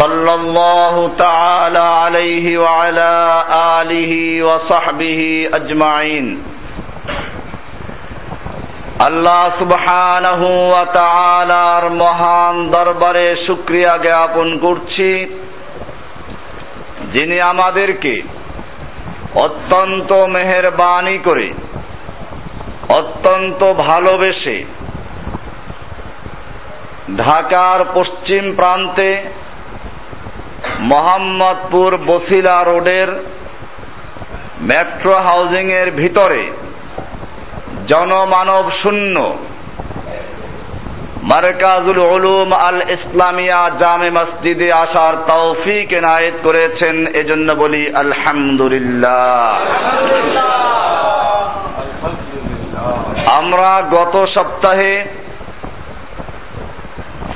صلى الله تعالى عليه وعلى آله وصحبه أجمعين আল্লাহ সুবহানাহু ওয়া তাআলার মহান দরবারে শুকরিয়া জ্ঞাপন করছি যিনি আমাদেরকে অত্যন্ত মেহেরবানি করে অত্যন্ত ভালোবেসে ঢাকার পশ্চিম প্রান্তে মোহাম্মদপুর বসিলা রোডের মেট্রো হাউজিং এর ভিতরে জনমানব শূন্য মার্কাজুল উলুম আল ইসলামিয়া জামে মসজিদে আসার তৌফিক এনায়েত করেছেন, এজন্য বলি আলহামদুলিল্লাহ। আমরা গত সপ্তাহে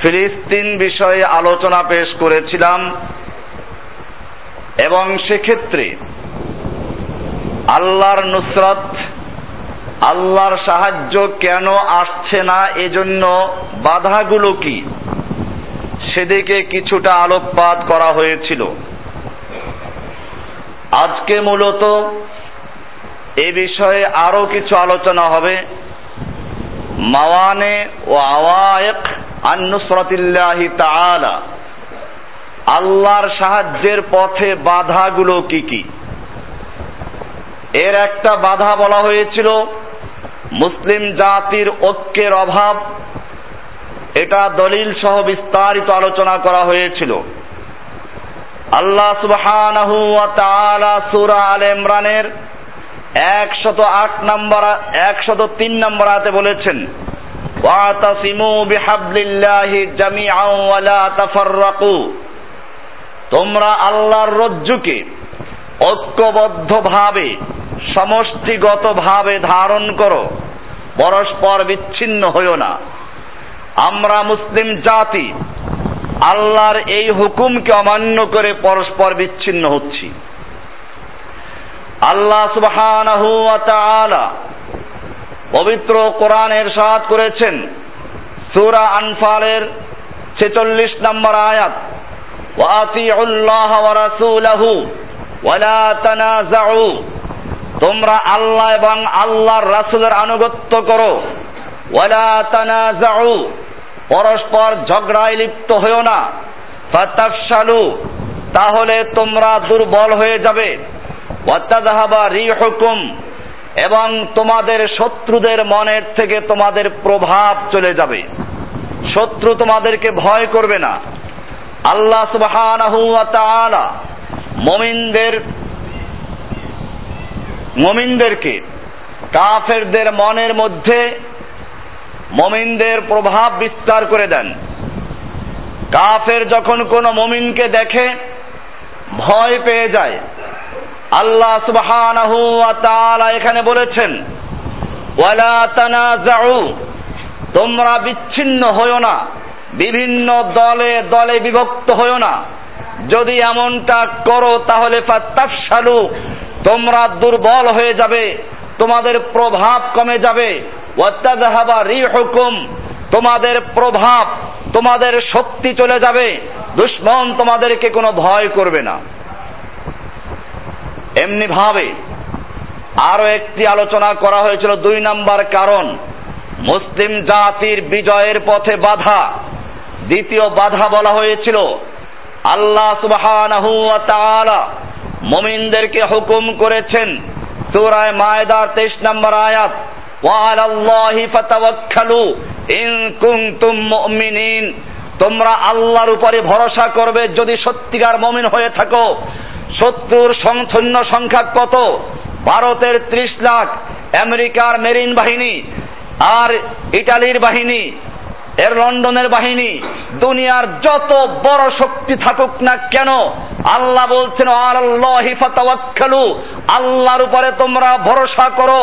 ফিলিস্তিন বিষয়ে আলোচনা পেশ করেছিলাম এবং সেক্ষেত্রে আল্লাহর নুসরত, আল্লাহর সাহায্য কেন আসছে না এজন্য বাধাগুলো কি? সেদিকে কিছুটা আলোকপাত করা হয়েছিল। আজকে মূলত এ বিষয়ে আরও কিছু আলোচনা হবে। মাওয়ানে ও আওয়ায়েক আল্লাহর সাহায্যের পথে বাধাগুলো কি কি? এর একটা বাধা বলা হয়েছিল, মুসলিম জাতির ঐক্যের অভাব। এটা দলিল সহ বিস্তারিত আলোচনা করা হয়েছিল। আল্লাহ সুবহানাহু ওয়া আল ইমরানের একশত আট নম্বর, একশত তিন নম্বর আয়াতে বলেছেন ওয়াতাসিমু বিহাবলিল্লাহি জামিআন ওয়া লা তাফাররাকু তোমরা আল্লাহর রজ্জুকে ঐক্যবদ্ধভাবে, সমষ্টিগতভাবে ধারণ করো, পরস্পর বিচ্ছিন্ন হইও না। আমরা মুসলিম জাতি, আল্লাহর এই হুকুমকে অমান্য করে পরস্পর বিচ্ছিন্ন হচ্ছি। আল্লাহ সুবহানাহু ওয়া তাআলা পবিত্র কোরআনের সাথ করেছেন। সূরা আনফালের 46 নম্বর আয়াত ওয়াতিউল্লাহ ওয়া রাসূলাহু ওয়ালা তানাজাউ তোমরা আল্লাহ এবং আল্লাহর রাসূলের আনুগত্য করো। ওয়ালা তানাজাউ পরস্পর ঝগড়ায় লিপ্ত হইও না। ফাতাফশালু তাহলে তোমরা দুর্বল হয়ে যাবে। ওয়াতাযহাবা রিহুকুম এবং তোমাদের শত্রুদের মনের থেকে তোমাদের প্রভাব চলে যাবে। শত্রু তোমাদেরকে ভয় করবে না। আল্লাহ মুমিনদের, মুমিনদেরকে কাফেরদের মনের মধ্যে মমিনদের প্রভাব বিস্তার করে দেন। কাফের যখন কোনো মমিনকে দেখে, ভয় পেয়ে যায়। আল্লাহ সুবহানাহু ওয়া তাআলা এখানে বলেছেন, ওয়ালা তানাজাউ তোমরা বিচ্ছিন্ন হইও না, বিভিন্ন দলে দলে বিভক্ত হইও না। যদি এমনটা করো তাহলে ফাত্তাফশালু, তোমরা দুর্বল হয়ে যাবে, তোমাদের প্রভাব কমে যাবে। ওয়াত্তাযহাবা রিহুকুম, তোমাদের প্রভাব, তোমাদের শক্তি চলে যাবে। দুশ্মন তোমাদেরকে কোনো ভয় করবে না। এমনি ভাবে আরও একটি আলোচনা করা হয়েছিল দুই নাম্বার কারণ, মুসলিম জাতির বিজয়ের পথে বাধা। দ্বিতীয় বাধা বলা হয়েছিল, আল্লাহ সুবহানাহু ওয়া তাআলা মুমিনদেরকে হুকুম করেছেন সূরা মায়দা 23 নম্বর আয়াত ওয়ালাল্লাহি ফাতাওয়াক্কালু ইন কুনতুম মুমিনিন। তোমরা আল্লাহর উপরে ভরসা করবে যদি সত্যিকার মমিন হয়ে থাকো। শত্রুর সৈন্য সংখ্যা কত? ভারতের ত্রিশ লাখ, আমেরিকার মেরিন বাহিনী, আর ইটালির বাহিনী, এর লন্ডনের বাহিনী, দুনিয়ার যত বড় শক্তি থাকুক না কেন আল্লাহ বলছেন আল্লাহর উপরে তোমরা ভরসা করো।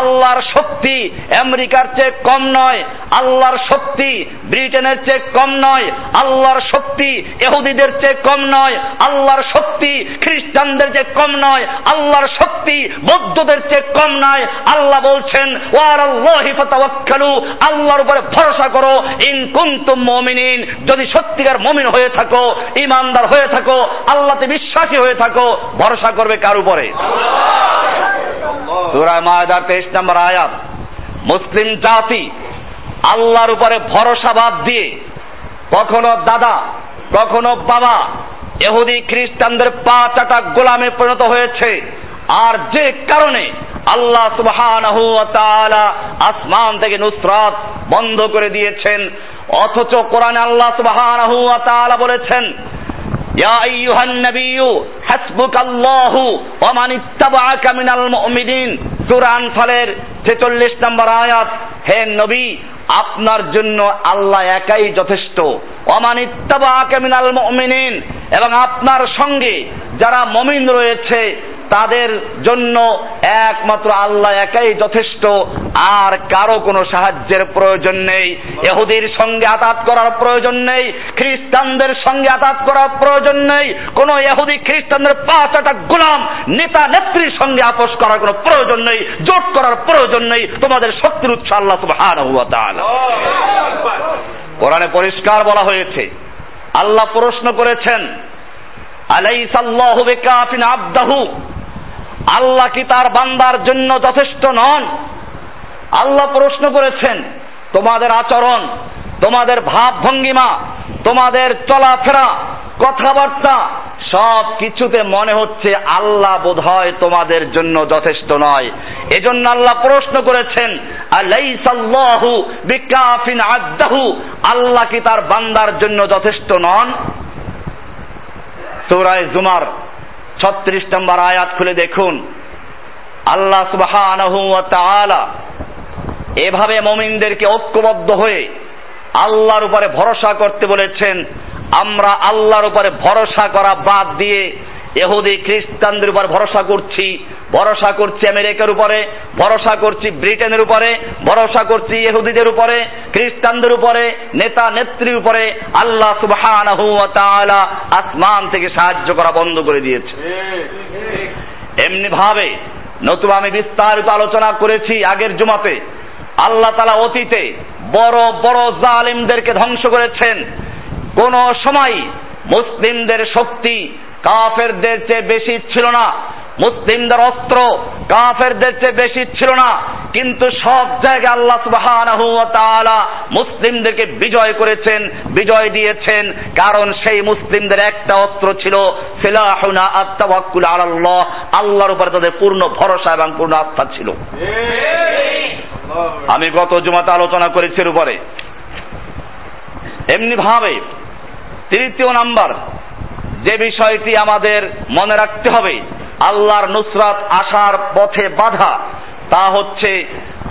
আল্লাহর শক্তি আমেরিকার চেয়ে কম নয়, আল্লাহর শক্তি ব্রিটেনের চেয়ে কম নয়, আল্লাহর শক্তি এহুদিদের চেয়ে কম নয়, আল্লাহর শক্তি খ্রিস্টানদের চেয়ে কম নয়, আল্লাহর শক্তি বৌদ্ধদের চেয়ে কম নয়। আল্লাহ বলছেন আল্লাহর উপরে ভরসা করো। ইন কুনতুম মুমিনিন, যদি সত্যিকার মমিন হয়ে থাকো, ইমানদার হয়ে থাকো আল্লাহতে বিশ্বাসী হয়ে থাকো, ভরসা করবে কার উপরে? 23 নম্বর আয়াত, মুসলিম জাতি আল্লাহর উপরে ভরসা বাদ দিয়ে কখনো দাদা, কখনো বাবা এহুদি খ্রিস্টানদের পা চাটা গোলামে পরিণত হয়েছে। আর যে কারণে আল্লাহ তাআলা আসমান থেকে নুসরাত বন্ধ করে দিয়েছেন। অথচ কোরআনে আল্লাহ তাআলা বলেছেন আনফালের 46 নম্বর আয়াত, হে নবী, আপনার জন্য আল্লাহ একাই যথেষ্ট। ওমান ইত্তাবাআকা মিনাল মুমিনিন, এবং আপনার সঙ্গে যারা মমিন রয়েছে, তাদের জন্য একমাত্র আল্লাহ একাই যথেষ্ট, আর কারও কোনো সাহায্যের প্রয়োজন নেই। এহুদির সঙ্গে আতাত করার প্রয়োজন নেই, খ্রিস্টানদের সঙ্গে আতাত করার প্রয়োজন নেই, কোন এহুদি খ্রিস্টানদের পাঁচটা গোলাম নেতা নেত্রীর সঙ্গে আপোষ করার কোনো প্রয়োজন নেই, জোট করার প্রয়োজন নেই, তোমাদের শক্তির উৎস আল্লাহ তাআলা। কোরআনে পরিষ্কার বলা হয়েছে, আল্লাহ প্রশ্ন করেছেন আবদাহু। আল্লাহ কি তার বান্দার জন্য যথেষ্ট নন? আল্লাহ প্রশ্ন করেছেন, তোমাদের আচরণ, তোমাদের ভাব ভঙ্গিমা, তোমাদের চলাফেরা, কথাবার্তা, সব কিছুতে মনে হচ্ছে আল্লাহ বোধহয় তোমাদের জন্য যথেষ্ট নয়। এজন্য আল্লাহ প্রশ্ন করেছেন আল্লাহ কি তার বান্দার জন্য যথেষ্ট নন? সূরায়ে জুমার ছত্রিশ নম্বর আয়াত খুলে দেখুন। আল্লাহ সুবাহ এভাবে মমিনদেরকে ঐক্যবদ্ধ হয়ে আল্লাহর উপরে ভরসা করতে বলেছেন। আমরা আল্লাহর উপরে ভরসা করা বাদ দিয়ে এহুদি খ্রিস্টানদের উপর ভরসা করছি ভরসা করছি আমেরিকার উপরে, ভরসা করছি ব্রিটেনের উপরে, ভরসা করছি ইহুদিদের উপরে, খ্রিস্টানদের উপরে, নেতা নেত্রীর উপরে, আল্লাহ তাআলা আসমান থেকে সাহায্য করা বন্ধ করে দিয়েছে। এমনি ভাবে নতুবা আমি বিস্তারিত আলোচনা করেছি আগের জুমাতে। আল্লাহ তালা অতীতে বড় বড় জালিমদেরকে ধ্বংস করেছেন। কোন সময় মুসলিমদের শক্তি কাফেরদের চেয়ে বেশি ছিল না। মুসলিমদের অস্ত্র কাফেরদের চেয়ে বেশি ছিল না। কিন্তু সব জায়গায় আল্লাহ সুবহানাহু ওয়া তাআলা মুসলিমদেরকে বিজয় করেছেন, বিজয় দিয়েছেন। কারণ সেই মুসলিমদের একটা অস্ত্র ছিল সিলাহুনা আত-তাওয়াক্কুল আলাল্লাহ। আল্লাহর উপরে তাদের পূর্ণ ভরসা এবং পূর্ণ আস্থা ছিল। আমি গত জুমাতে আলোচনা করেছি এর উপরে। এমনি ভাবে তৃতীয় নাম্বার যে বিষয়টি আমাদের মনে রাখতে হবে, আল্লাহর নুসরাত আসার পথে বাধা, তা হচ্ছে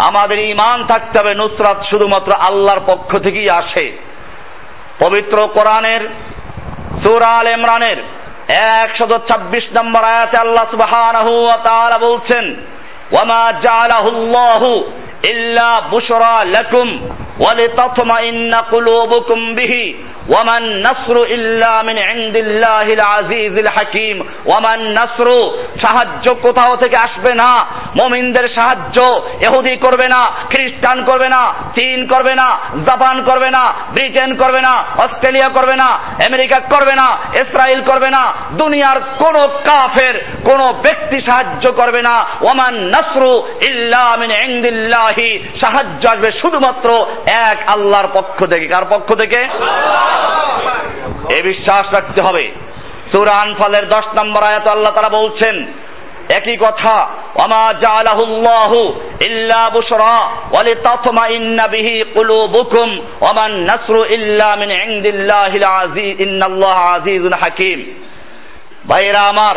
আমাদের ইমান থাকতে হবে, নুসরাত শুধুমাত্র আল্লাহর পক্ষ থেকেই আসে। পবিত্র কোরআনের, সূরা আল ইমরানের একশত ছাব্বিশ নম্বর আয়াতে আল্লাহ সুবহানাহু বলছেন ওয়ামা ইল্লা বুশরা লাকুম ولتطمئن قلوبكم به وما النصر إلا من عند الله العزيز الحكيم وما النصر সাহায্য কোথাও থেকে আসবে না মুমিনদের সাহায্য ইহুদি করবে না খ্রিস্টান করবে না চীন করবে না জাপান করবে না ব্রিটেন করবে না অস্ট্রেলিয়া করবে না আমেরিকা করবে না ইসরায়েল করবে না দুনিয়ার কোন কাফের কোন ব্যক্তি সাহায্য করবে না ওমান নাসরু ইল্লা মিন ইনদিল্লাহি সাহায্য আসবে শুধুমাত্র এক আল্লাহর পক্ষ থেকে। কার পক্ষ থেকে? এ বিশ্বাস রাখতে হবে। সূরা আনফালের 10 নম্বর আয়াত আল্লাহ তাআলা বলছেন, একই কথা ওমা জালাহুল্লাহু ইল্লা বুশরা ওয়া লিতাতমাইন্না বিহি কুলুবুকুম ওয়া মান নাসরু ইল্লা মিন ইনদিল্লাহিল আজিজ ইন্নাল্লাহ আজিজুন হাকিম। ভাইরা আমার,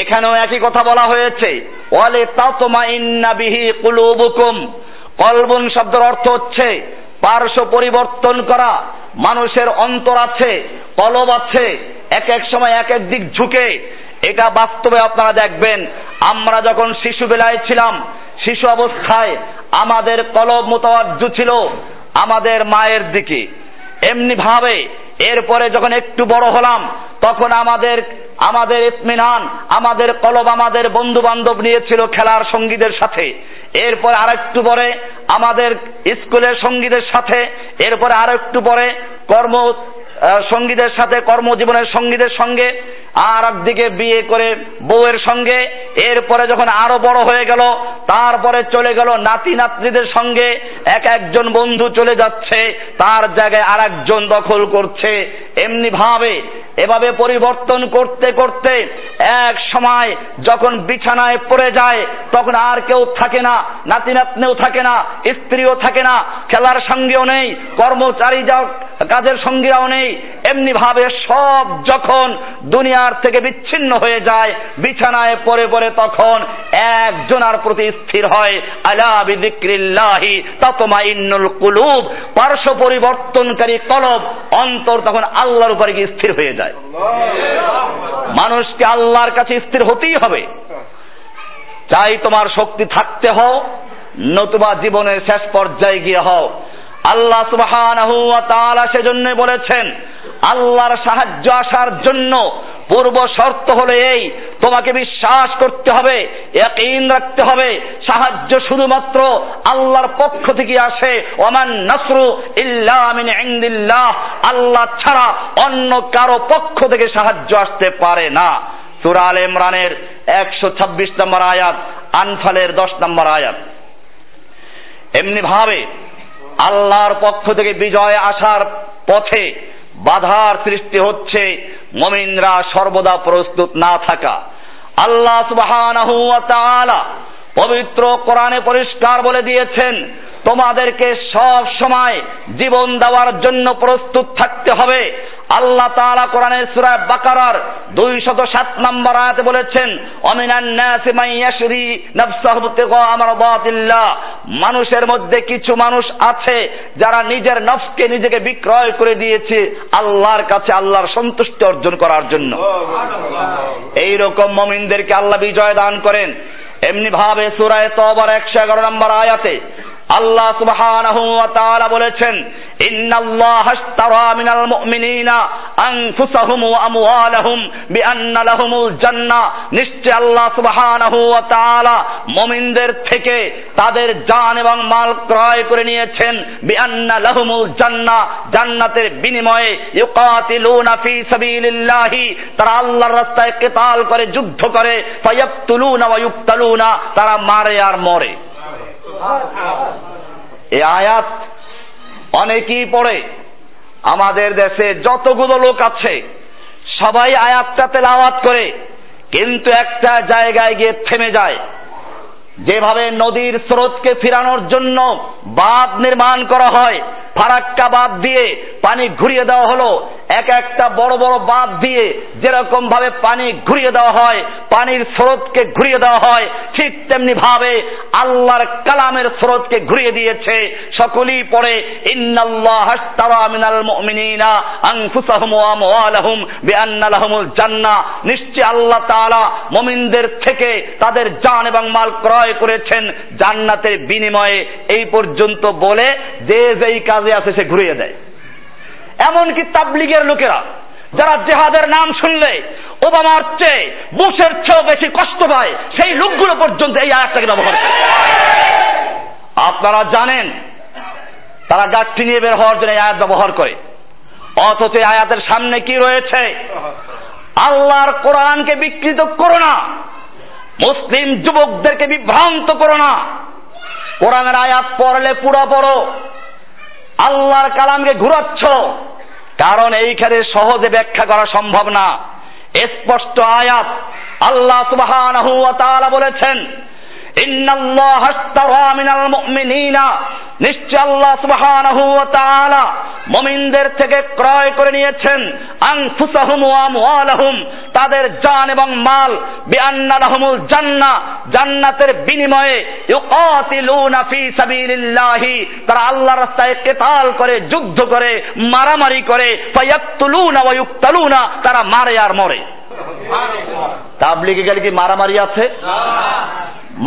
এখানেও একই কথা বলা হয়েছে ওয়ালে তাতমাইন্না বিহি কুলুবুকুম কলবুন শব্দের অর্থ হচ্ছে পার্শ্ব পরিবর্তন করা। মানুষের অন্তর আছে, কলব আছে, এক এক সময় এক এক দিক ঝুঁকে। এটা বাস্তবে আপনারা দেখবেন, আমরা যখন শিশু বেলায় ছিলাম, শিশু অবস্থায় আমাদের কলব মোতাবাজ্জু ছিল আমাদের মায়ের দিকে। এমনি ভাবে এরপরে যখন একটু বড় হলাম, তখন আমাদের আমাদের ইতমিনান, আমাদের কলব আমাদের বন্ধু বান্ধব নিয়েছিল খেলার সঙ্গীদের সাথে। এরপর আর একটু পরে আমাদের স্কুলের সঙ্গীদের সাথে, এরপর আর একটু পরে কর্ম সঙ্গীদের সাথে কর্মজীবনের সঙ্গীদের সঙ্গে, আর একদিকে বিয়ে করে বউয়ের সঙ্গে, এরপরে যখন আরও বড় হয়ে গেল, তারপরে চলে গেল নাতি নাতনিদের সঙ্গে, এক একজন বন্ধু চলে যাচ্ছে, তার জায়গায় আর একজন দখল করছে। এমনি ভাবে, এভাবে পরিবর্তন করতে করতে এক সময় যখন বিছানায় পড়ে যায়, তখন আর কেউ থাকে না, নাতি নাতনিও থাকে না, স্ত্রীও থাকে না, খেলার সঙ্গেও নেই, কর্মচারী যা কাজের সঙ্গীরাও নেই এমনি ভাবে সব যখন দুনিয়ার থেকে বিচ্ছিন্ন হয়ে যায়, বিছানায় পড়ে পড়ে তখন একজনার প্রতি স্থির হয়, আলা বিদিক্রিল্লাহি তাতমাইন্নুল কুলুব। পার্শ্ব পরিবর্তনকারী কলব, অন্তর তখন আল্লাহর উপরে গিয়ে স্থির হয়ে যায়। মানুষকে আল্লাহর কাছে স্থির হতেই হবে। চাই তোমার শক্তি থাকতে হও, নতুবা জীবনের শেষ পর্যায়ে গিয়ে হও। আল্লাহ সুবহানাহু সেজন্য বলেছেন, আল্লাহর সাহায্য আসার জন্য পূর্ব শর্ত হলো এই, তোমাকে বিশ্বাস করতে হবে, ইয়াকিন রাখতে হবে, সাহায্য শুধুমাত্র আল্লাহর পক্ষ থেকে আসে ওমান নাসরু ইল্লা আল্লাহ ছাড়া অন্য কারও পক্ষ থেকে সাহায্য আসতে পারে না। সূরা আল ইমরানের 126 নম্বর আয়াত, আনফালের 10 নম্বর আয়াত। এমনি ভাবে আল্লাহর পক্ষ থেকে বিজয় আসার পথে বাধার সৃষ্টি হচ্ছে, মমিনরা সর্বদা প্রস্তুত না থাকা। আল্লাহ সুবাহ পবিত্র কোরআনে পরিষ্কার বলে দিয়েছেন তোমাদেরকে সব সময় জীবন দেওয়ার জন্য প্রস্তুত থাকতে হবে। আল্লাহ তাআলা কোরআনের সূরা বাকারার 207 নম্বর আয়াতে বলেছেন, অমিনান নাসি মান ইয়াশরি নাফসাহু তিগা মারদাতিল্লাহ। মানুষের মধ্যে কিছু মানুষ আছে যারা নিজের নফসকে নিজেকে বিক্রয় করে দিয়েছে আল্লাহর কাছে আল্লাহর সন্তুষ্টি অর্জন করার জন্য। এই রকম মুমিনদেরকে আল্লাহ বিজয় দান করেন। এমনি ভাবে সূরায়ে তওবার 111 নম্বর আয়াতে আল্লাহ সুবহানাহু ওয়া তাআলা বলেছেন, ইন্নাল্লাহ আশতারা মিনাল মুমিনিনা আনফুসাহুম ওয়া আমওয়ালাহুম বিআন্না লাহুমুল জান্নাহ নিশ্চয় আল্লাহ সুবহানাহু ওয়া তাআলা মুমিনদের থেকে তাদের জান এবং মাল ক্রয় করে নিয়েছেন, বিআন্না লাহুমুল জান্নাহ জান্নাতের বিনিময়ে ইউকাতিলুনা ফি সাবিলিল্লাহি। তারা আল্লাহর রাস্তায় কিতাল করে, যুদ্ধ করে ফায়াবতুলুনা ওয়া ইউক্তালুনা, তারা মারে আর মরে। এই আয়াত অনেকেই পড়ে। আমাদের দেশে যতগুলো লোক আছে, সবাই আয়াতটা তেলাওয়াত করে, কিন্তু একটা জায়গায় গিয়ে থেমে যায়। যেভাবে নদীর স্রোতকে ফিরানোর জন্য বাঁধ নির্মাণ করা হয়, ফারাক্কা বাঁধ দিয়ে পানি ঘুরিয়ে দেওয়া হলো। এক একটা বড় বড় বাঁধ দিয়ে যেরকম ভাবে পানি ঘুরিয়ে দেওয়া হয়, পানির স্রোতকে ঘুরিয়ে দেওয়া হয়, ঠিক তেমনি ভাবে আল্লাহর কালামের স্রোতকে ঘুরিয়ে দিয়েছে। সকলেই পড়ে, ইন্নাল্লাহ হাস্তারা মিনাল মুমিনিনা আনফুসাহুম ওয়া আমওয়ালাহুম বিআন্না লাহুমুল জান্নাহ। নিশ্চয় আল্লাহ তাআলা মুমিনদের থেকে তাদের জান এবং মাল ক্রয় করেছেন, জান্নাতের বিনিময়ে এই পর্যন্ত বলে যে যেই কাজে আছে সে ঘুরিয়ে দেয়। এমনকি তাবলিগের লোকেরা, যারা জেহাদের নাম শুনলে, ওবামার চেয়ে বুশের চেয়েও বেশি কষ্ট পায়, সেই লোকগুলো পর্যন্ত এই আয়াতটাকে ব্যবহার করে। আপনারা জানেন, তারা গাছটি নিয়ে বের হওয়ার জন্য এই আয়াত ব্যবহার করে। অথচ আয়াতের সামনে কি রয়েছে? আল্লাহর কোরআনকে বিকৃত করো না। মুসলিম যুবকদেরকে বিভ্রান্ত করো না। কোরআনের আয়াত পড়লে পুরো পড়ো। আল্লাহর কালামকে ঘুরাচ্ছ। কারণ এইখানে সহজে ব্যাখ্যা করা সম্ভব না। স্পষ্ট আয়াত আল্লাহ তাআলা বলেছেন মিনাল নিশ্চয় আল্লাহ থেকে ক্রয় করে নিয়েছেন। তাদের জান এবং মাল, বিআন্না লাহুমুল জান্নাহ জান্নাতের বিনিময়ে ইউকাতিলুনা ফি সাবিলিল্লাহি, তারা আল্লাহর রাস্তায় কিতাল করে, যুদ্ধ করে, মারামারি করে, ফায়াকতুলুনা ওয়া ইউকতালুনা, তারা মারে আর মরে। তাবলিগে গেলে কি মারামারি আছে?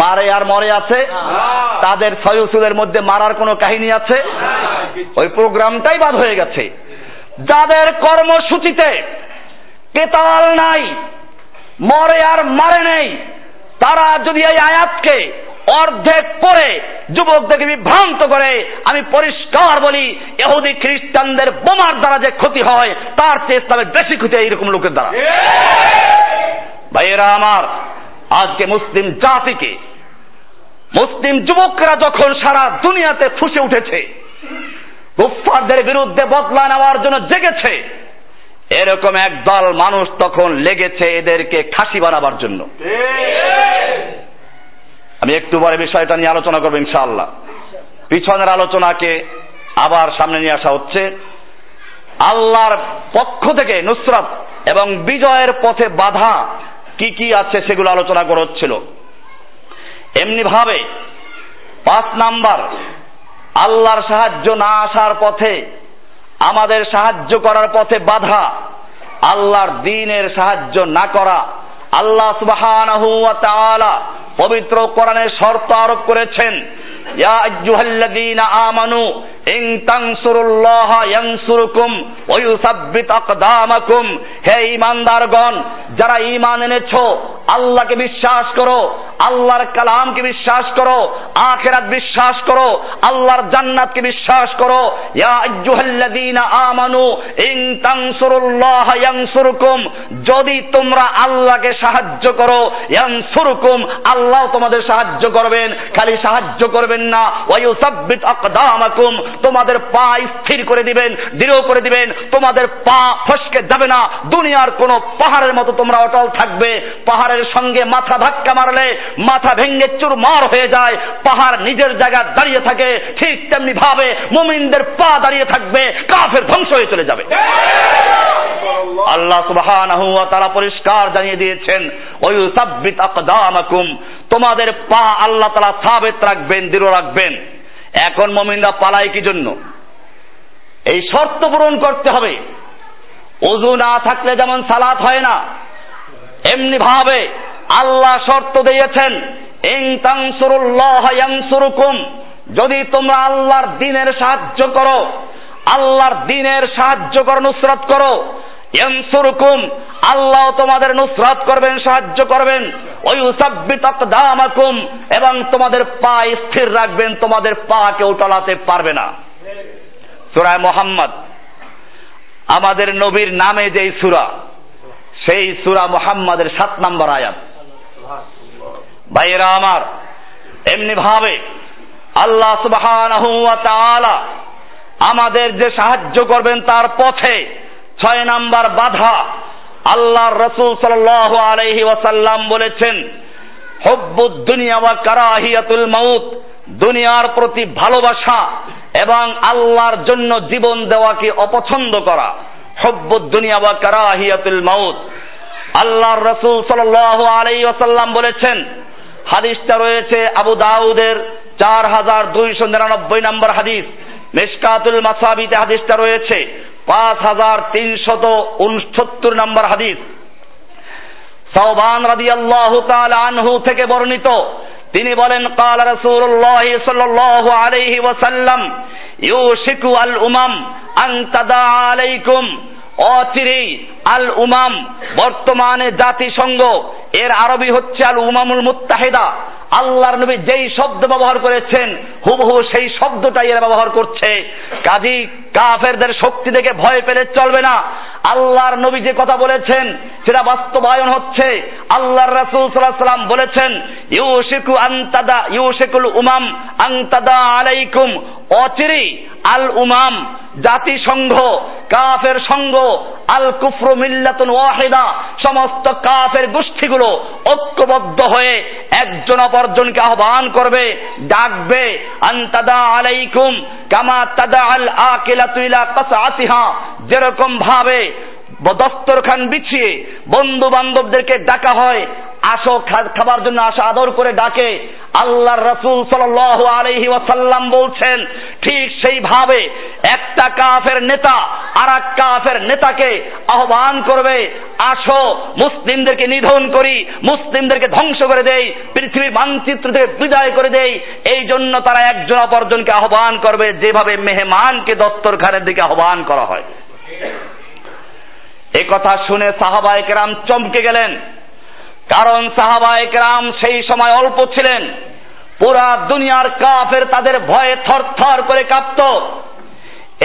মারে আর মরে আছে? তাদের সয়সুলের মধ্যে মারার কোনো কাহিনী আছে? ওই প্রোগ্রামটাই বাদ হয়ে গেছে। যাদের কর্মসূচিতে কেতাল নাই, মরে আর মারে নেই। তারা যদি এই আয়াতকে অর্ধেক পরে যুবকদেরকে বিভ্রান্ত করে, আমি পরিষ্কার বলি এহুদি খ্রিস্টানদের বোমার দ্বারা যে ক্ষতি হয়, তার চেয়ে ইসলামের বেশি ক্ষতি হয় এইরকম লোকের দ্বারা। ভাইয়েরা আমার, আজকে মুসলিম জাতিকে, মুসলিম যুবকরা যখন সারা দুনিয়াতে ফুসে উঠেছে বিরুদ্ধে বদলা নেওয়ার জন্য জেগেছে এরকম এক দল মানুষ তখন লেগেছে এদেরকে খাসি বানাবার জন্য। আমি একটু পরে বিষয়টা নিয়ে আলোচনা করব ইনশাআল্লাহ। পিছনের আলোচনাকে আবার সামনে নিয়ে আসা হচ্ছে। আল্লাহর পক্ষ থেকে নুসরাত এবং বিজয়ের পথে বাধা কি কি আছে সেগুলো আলোচনা করা হচ্ছিল। এমনি ভাবে পাঁচ নাম্বার, আল্লাহর সাহায্য না আসার পথে আমাদের সাহায্য করার পথে বাধা। আল্লাহর দিনের সাহায্য না করা। আল্লাহ তাআলা পবিত্র কোরআনের শর্ত আরোপ করেছেন আমানু হে ঈমানদারগণ, যারা ঈমান এনেছো, আল্লাহকে বিশ্বাস করো, আল্লাহর কালামকে বিশ্বাস করো, আখেরাত বিশ্বাস করো, আল্লাহর জান্নাতকে বিশ্বাস করো। আমানু ইন তানসুরুল্লাহ ইয়ানসুরুকুম, যদি তোমরা আল্লাহকে সাহায্য করো, ইয়ানসুরুকুম, আল্লাহ তোমাদের সাহায্য করবেন। খালি সাহায্য করবেন না। ওয়া ইউসাব্বিত আকদামাকুম তোমাদের পা স্থির করে দিবেন, দৃঢ় করে দিবেন, তোমাদের পা ফসকে যাবে না, দুনিয়ার কোন পাহাড়ের মতো তোমরা অটল থাকবে। পাহাড়ের সঙ্গে মাথা ধাক্কা মারলে মাথা ভেঙ্গে চুরমার হয়ে যায়, পাহাড় নিজের জায়গায় দাঁড়িয়ে থাকে, ঠিক তেমনি ভাবে মুমিনদের পা দাঁড়িয়ে থাকবে, কাফের ধ্বংস হয়ে চলে যাবে। আল্লাহ সুবহানাহু ওয়া তাআলা পরিষ্কার জানিয়ে দিয়েছেন ওই সাব্বিত আকদামাকুম তোমাদের পা আল্লাহ তাআলা সাবেত রাখবেন, দৃঢ় রাখবেন। এখন মমিনরা পালায় কি জন্য? এই শর্ত পূরণ করতে হবে। অজু না থাকলে যেমন সালাত হয় না, এমনি ভাবে আল্লাহ শর্ত দিয়েছেন যদি তোমরা আল্লাহর দিনের সাহায্য করো, আল্লাহর দিনের সাহায্য করো নুসরত করো ইয়ানসুরুকুম, আল্লাহ তোমাদের নুসরাত করবেন, সাহায্য করবেন। ওই উসাব্বিত আকদামাকুম এবং তোমাদের পা স্থির রাখবেন, তোমাদের পা কেউ টলাতে পারবে না। সূরা মুহাম্মদ, আমাদের নবীর নামে যেই সূরা, সেই সূরা মুহাম্মাদের সাত নম্বর আয়াত। ভাইয়েরা আমার, এমনি ভাবে আল্লাহ তাআলা আমাদের যে সাহায্য করবেন তার পথে ছয় নাম্বার বাধা। আল্লাহর রসুল সাল্লাল্লাহু আলাইহি ওয়াসাল্লাম বলেছেন, হব্বুদ দুনিয়া ওয়া কারাহিয়াতুল মাউত। দুনিয়ার প্রতি ভালোবাসা এবং আল্লাহর জন্য জীবন দেওয়াকে অপছন্দ করা। হব্বুদ দুনিয়া ওয়া কারাহিয়াতুল মাউত। আল্লাহর রসুল সাল্লাল্লাহু আলাইহি ওয়াসাল্লাম বলেছেন, হাদিসটা রয়েছে আবু দাউদের চার হাজার দুইশো নিরানব্বই নম্বর হাদিস। নিষ্কাতুল মাসাবিতে হাদিসটা রয়েছে। পাঁচ হাজার তিনশত উনসত্তর নম্বর হাদিস। সাওবান রাদি আল্লাহ আনহু থেকে বর্ণিত। তিনি বলেন, কাল রাসূলুল্লাহ সাল্লাল্লাহু আলাইহি ওয়াসাল্লাম, ইউশিকু আল উমাম আন তাদা আলাইকুম। অচিরেই আল উমাম বর্তমানে জাতিসংঘ, এর আরবি হচ্ছে আল উমামুল মুত্তাহিদা। আল্লাহর নবী যেই শব্দ ব্যবহার করেছেন, হুবহু সেই শব্দটাই এরা ব্যবহার করছে। কাজী কাফেরদের শক্তি দেখে ভয় পেলে চলবে না। আল্লাহর নবী যে কথা বলেছেন, সেটা বাস্তবায়ন হচ্ছে। আল্লাহর রাসূল সাল্লাল্লাহু সাল্লাম বলেছেন, ইউশিকু আনতাদা, ইউশিকুল উমাম আনতাদা আলাইকুম অচিরি আল উমাম, জাতিসংঘ, কাফের সংঘ আল কুফরু মিল্লাতুন ওয়াহিদা। সমস্ত কাফের গোষ্ঠীগুলো ঐক্যবদ্ধ হয়ে একজন অপরজনকে আহ্বান করবে, ডাকবে, আন্তাদা আলাইকুম কামা তাদা আল আকিলাতু ইলা কাসআতিহা। যেরকম ভাবে দস্তরখান বিছিয়ে বন্ধু বান্ধবদেরকে ডাকা হয় আসো খাবার জন্য আসো, আদর করে ডাকে। আল্লাহর রসুল সাল আলহি ওয়াসাল্লাম বলছেন, ঠিক সেইভাবে একটা কাফের নেতা আর এক কাফের নেতাকে আহ্বান করবে, আসো, মুসলিমদেরকে নিধন করি, মুসলিমদেরকে ধ্বংস করে দেই, পৃথিবীর মানচিত্র থেকে বিদায় করে দেই। এই জন্য তারা একজন অপরজনকে আহ্বান করবে, যেভাবে মেহমানকে দস্তরখানের দিকে আহ্বান করা হয়। এ কথা শুনে সাহাবা একরাম চমকে গেলেন। কারণ সাহাবা একরাম সেই সময় অল্প ছিলেন। পুরা দুনিয়ার কাফের তাদের ভয়ে থর থর করে কাঁপত।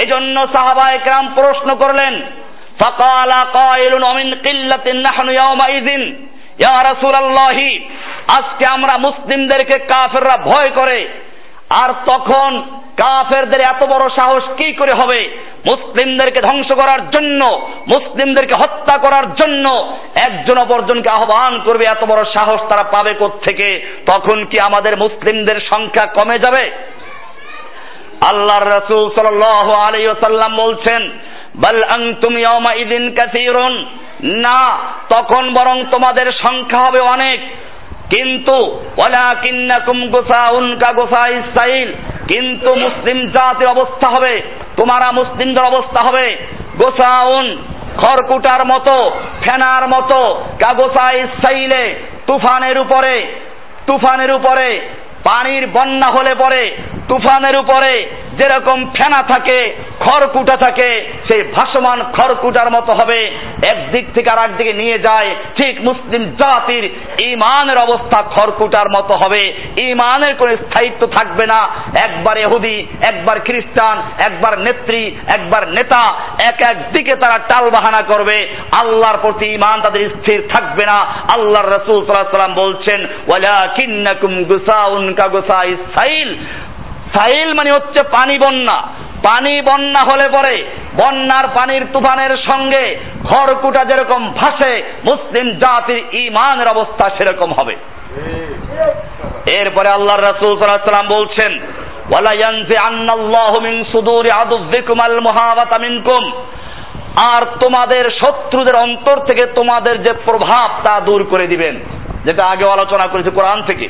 এজন্য সাহাবা একরাম প্রশ্ন করলেন, ফাকালা কাইলুন মিন কিল্লাতিন নাহনু ইয়াউমাইযিন ইয়া রাসূলুল্লাহি, আজকে আমরা মুসলিমদেরকে কাফেররা ভয় করে। আর তখন কাফেরদের এত বড় সাহস কি করে হবে? মুসলিমদেরকে ধ্বংস করার জন্য, মুসলিমদেরকে হত্যা করার জন্য একজন অপরজনকে আহ্বান করবে, এত বড় সাহস তারা পাবে থেকে তখন কি আমাদের মুসলিমদের সংখ্যা কমে যাবে? আল্লাহর রাসূল সাল্লাল্লাহু আলাইহি ওয়াসাল্লাম বলছেন, বাল আনতুম ইয়াউমা ইদিন কাসীরুন। না, তখন বরং তোমাদের সংখ্যা হবে অনেক। কিন্তু কিন্তু মুসলিম জাতির অবস্থা হবে, তোমারা মুসলিমদের অবস্থা হবে গোসাউন, খড়কুটার মতো, ফেনার মতো কাগোসা ইসাইলে তুফানের উপরে তুফানের উপরে পানির বন্যা হলে পরে, তুফানের উপরে যেরকম ফেনা থাকে, খড়কুটা থাকে, সেই ভাসমান খড়কুটার মতো হবে। একদিক থেকে আর একদিকে নিয়ে যায়, ঠিক মুসলিম জাতির ইমানের অবস্থা খড়কুটার মতো হবে। ইমানের কোনো স্থায়িত্ব থাকবে না। একবার এহুদি একবার খ্রিস্টান, একবার নেত্রী, একবার নেতা, এক এক দিকে তারা টাল বাহানা করবে। আল্লাহর প্রতি ইমান তাদের স্থির থাকবে না। আল্লাহর রসুল সাল্লাহ সাল্লাম বলছেন ওয়ালা কিন্নাকুম গুসাউন কা গুসাই, সাইল। সাইল মানে হচ্ছে পানি বন্যা। পানি বন্যা হলে পরে বন্যার পানির তুফানের সঙ্গে খড়কুটা যেরকম ভাসে, মুসলিম জাতির ইমানের অবস্থা সেরকম হবে। এরপরে আল্লাহর রাসূল সাল্লাম বলছেন আর তোমাদের শত্রুদের অন্তর থেকে তোমাদের যে প্রভাব তা দূর করে দিবেন। যেটা আগে আলোচনা করেছি কোরআন থেকে।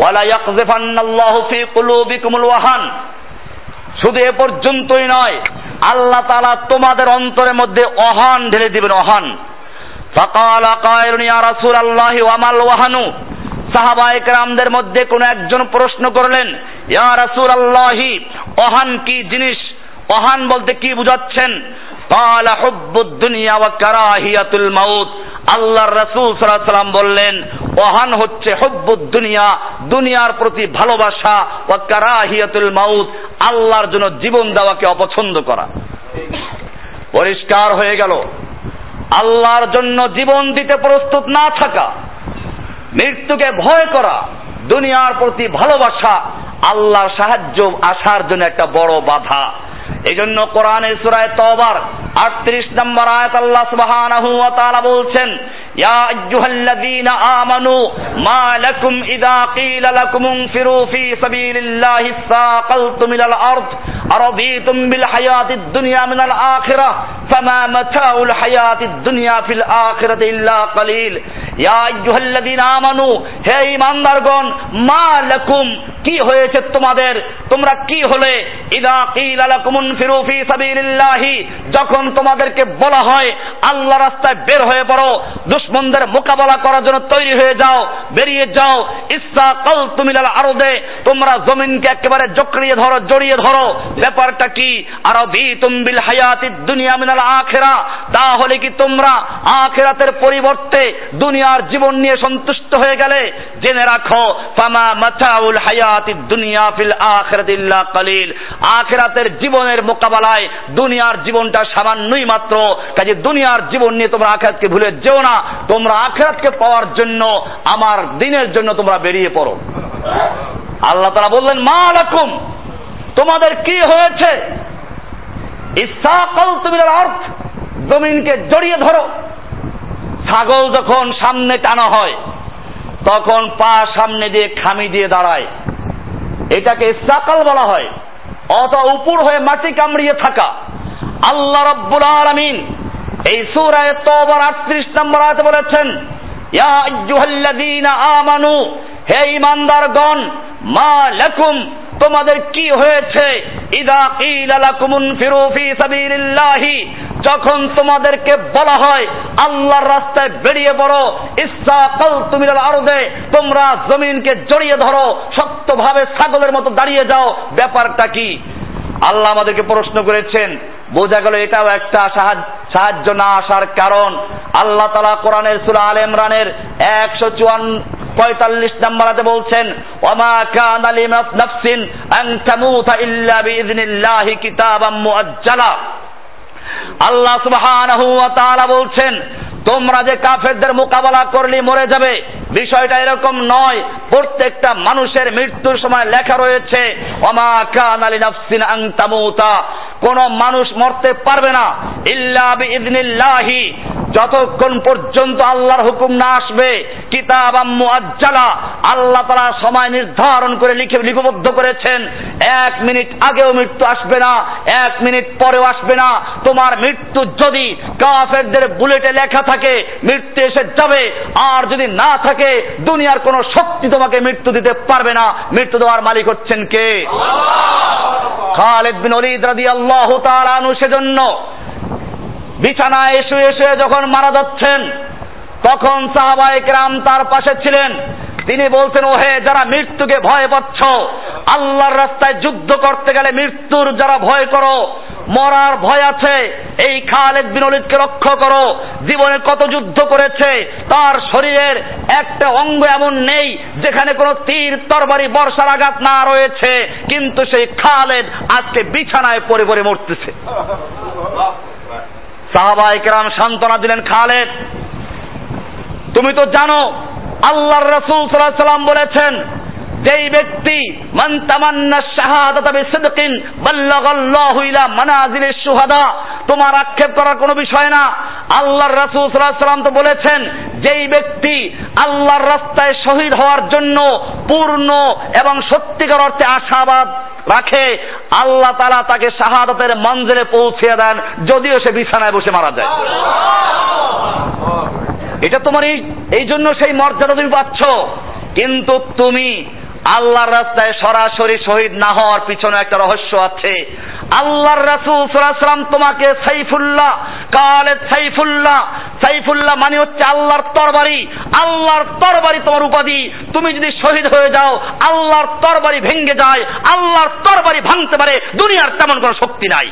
ওয়ালা ইয়াকযিফান্নাল্লাহু ফি কুলুবিকুমুল ওয়াহান। শুধু এ পর্যন্তই নয়, আল্লাহ তাআলা তোমাদের অন্তরের মধ্যে অহান ঢেলে দিবেন অহান ফাকাল কায়রুন ইয়া রাসূলুল্লাহি ওয়া মাল ওয়াহানু। সাহাবা একরামদের মধ্যে কোন একজন প্রশ্ন করলেন, ইয়া রাসূলুল্লাহি অহান কি জিনিস? অহান বলতে কি বুঝাচ্ছেন? কালা হুব্বুদ দুনিয়া ওয়া কারাহিয়াতুল মাউত আল্লাহর রাসূল সাল্লাল্লাহু সাল্লাম বললেন ওহান হচ্ছে হুব্বুদ দুনিয়া দুনিয়ার প্রতি ভালোবাসা ওয়া কারাহিয়াতুল মাউত, আল্লাহর জন্য জীবন দেওয়াকে অপছন্দ করা। পরিষ্কার হয়ে গেল। আল্লাহর জন্য জীবন দিতে প্রস্তুত না থাকা, মৃত্যুকে ভয় করা, দুনিয়ার প্রতি ভালোবাসা, আল্লাহর সাহায্য আসার জন্য একটা বড় বাধা। এই জন্য কোরআনের সুরায় তবার আটত্রিশ নম্বর আয়াত আল্লাহ সুবাহ ওয়া তাআলা বলছেন ইয়া আইয়ুহাল্লাযীনা আমানু মা লাকুম ইযা ক্বিলা লাকুম ইনফিরু ফি সাবিলিল্লাহি সাকালতুম ইলাল আরদ আরাদিতুম বিল হায়াতিদ দুনিয়া মিনাল আখিরাহ ফামা মাতাউল হায়াতিদ দুনিয়া ফিল আখিরাতি ইল্লা কলিল ইয়া আইয়ুহাল্লাযীনা আমানু হে ঈমানদারগণ মা লাকুম, কি হয়েছে তোমাদের? তোমরা কি হলে? ইদা কিলা লাকুম ফিরু ফি সাবিলিল্লাহি, যখন তোমাদেরকে বলা হয়, আল্লাহ রাস্তায় বের হয়ে পড়ো দুশমনদের মোকাবেলা করার জন্য তৈরি হয়ে যাও, বেরিয়ে যাও। ইসা কল তুমি আরদে, তোমরা জমিনকে একেবারে জকড়িয়ে ধরো, জড়িয়ে ধরো। ব্যাপারটা কি? আর বি তুমবিল হায়াতি দুনিয়া মিনাল আখেরা। তাহলে কি তোমরা আখেরাতের পরিবর্তে দুনিয়ার জীবন নিয়ে সন্তুষ্ট হয়ে গেলে? জেনে রাখো, ফামা মাতাউল হায়াতি দুনিয়া ফিল আখিরাতি ইল্লা কালিল। আখিরাতের জীবনের মোকাবেলায় দুনিয়ার জীবনটা সামান্যই মাত্র। কাজে দুনিয়ার জীবন নিয়ে তোমরা আখিরাতকে ভুলে যেও না। তোমরা আখিরাতকে পাওয়ার জন্য, আমার দিনের জন্য তোমরা বেরিয়ে পড়ো। আল্লাহ তারা বললেন, মা লাকুম তোমাদের কি হয়েছে? ইসাকাল তুমি অর্থ জমিনকে জড়িয়ে ধরো। ছাগল যখন সামনে টানা হয়, তখন পা সামনে দিয়ে খামি দিয়ে দাঁড়ায়। এটাকে সাকাল বলা হয়। অত উপর হয়ে মাটি কামড়িয়ে থাকা। আল্লাহ রব্বুল আলামিন এই সুরায় তওবার 38 নম্বর আয়াতে বলেছেন, ইয়া আইয়ুহাল্লাযীনা আমানু, হে ঈমানদারগণ, মা লাকুম, তোমাদের কি হয়েছে? ইদা কিলা লাকুম ফিরু ফি সাবিলিল্লাহি, যখন তোমাদেরকে বলা হয়, আল্লাহর রাস্তায় বেরিয়ে পড়ো ইসসাকাল তুমিল আরদে, তোমরা জমিনকে জড়িয়ে ধরো, শক্তভাবে ছাগলের মতো দাঁড়িয়ে যাও, ব্যাপারটা কি? আল্লাহ আমাদেরকে প্রশ্ন করেছেন বোঝা গেল এটাও একটা সাহায্য না আসার কারণ। আল্লাহ তালা কোরআনের সুরা আল ইমরানের একশো চুয়ান্ন পঁয়তাল্লিশ নম্বরাতে বলছেন, ওমা কান আলী নাফসিন আন তামুতা ইল্লা বিইذনিল্লাহি কিতাবাম মুআজ্জালা। আল্লাহ সুবহানাহু ওয়া তাআলা বলছেন, তোমরা যে কাফেরদের মোকাবেলা করলে মরে যাবে। বিষয়টা এরকম নয়। প্রত্যেকটা মানুষের মৃত্যুর সময় লেখা রয়েছে কান মানুষ মরতে পারবে না, ইল্লা বিইذনিল্লাহি যতক্ষণ পর্যন্ত আল্লাহর হুকুম না আসবে কিতাব মুআজ্জালা, আল্লাহ তারা সময় নির্ধারণ করে লিখে, লিপিবদ্ধ করেছেন, এক মিনিট আগেও মৃত্যু আসবে না, এক মিনিট পরেও আসবে না। তোমার মৃত্যু যদি কাফেরদের বুলেটে লেখা থাকে, মৃত্যু এসে যাবে, আর যদি না থাকে দুনিয়ার কোন শক্তি তোমাকে মৃত্যু দিতে পারবে না। মৃত্যু দেওয়ার মালিক হচ্ছেন কে? খালেদ বিন অলিদ রাদি আল্লাহ আনহু সেজন্য বিছানায় এসে এসে যখন মারা যাচ্ছেন তখন সাহাবায়ে কেরাম তার পাশে ছিলেন। তিনি বলছেন, ওহে, যারা মৃত্যুকে ভয় পাচ্ছ, আল্লাহর রাস্তায় যুদ্ধ করতে গেলে মৃত্যুর যারা ভয় করো, মরার ভয় আছে। এই খালেদ বিন ওলিদকে রক্ষা করো, জীবনে কত যুদ্ধ করেছে, তার শরীরের একটা অঙ্গ এমন নেই, যেখানে কোনো তীর, তরবারি, বর্ষার আঘাত না রয়েছে, কিন্তু সেই খালেদ আজকে বিছানায় পড়ে পড়ে মরতেছে। সাহাবা একরাম সান্ত্বনা দিলেন, খালেদ, তুমি তো জানো আল্লাহর রসুল সাল্লাহ সাল্লাম বলেছেন, যেই ব্যক্তি মান তামান্না শাহাদাতা বিসিদকিন বাল্লাগাল্লাহু ইলা মানাজিলিশ শুহাদা, তোমার আক্ষেপ করার কোনো বিষয় না। আল্লাহর রাসূল সাল্লাল্লাহু আলাইহি সাল্লাম তো বলেছেন, যেই ব্যক্তি আল্লাহর রাস্তায় শহীদ হওয়ার জন্য পূর্ণ এবং সত্যিকার অর্থে আশাবাদ রাখে, আল্লাহ তালা তাকে শাহাদাতের মঞ্জিলে পৌঁছে দেন, যদিও সে বিছানায় বসে মারা যায়। এটা তোমার এই এই জন্য সেই মর্যাদা তুমি পাচ্ছ। কিন্তু তুমি আল্লাহর রাস্তায় সরাসরি শহীদ না হওয়ার পিছনে একটা রহস্য আছে। আল্লাহর রাসূল সাল্লাল্লাহু তোমাকে সাইফুল্লাহ কালে সাইফুল্লাহ। সাইফুল্লাহ মানে হচ্ছে আল্লাহর তরবারি। আল্লাহর তরবারি তোমার উপাধি। তুমি যদি শহীদ হয়ে যাও আল্লাহর তরবারি ভেঙে যায় আল্লাহর তরবারি ভাঙতে পারে দুনিয়ার তেমন কোনো শক্তি নাই।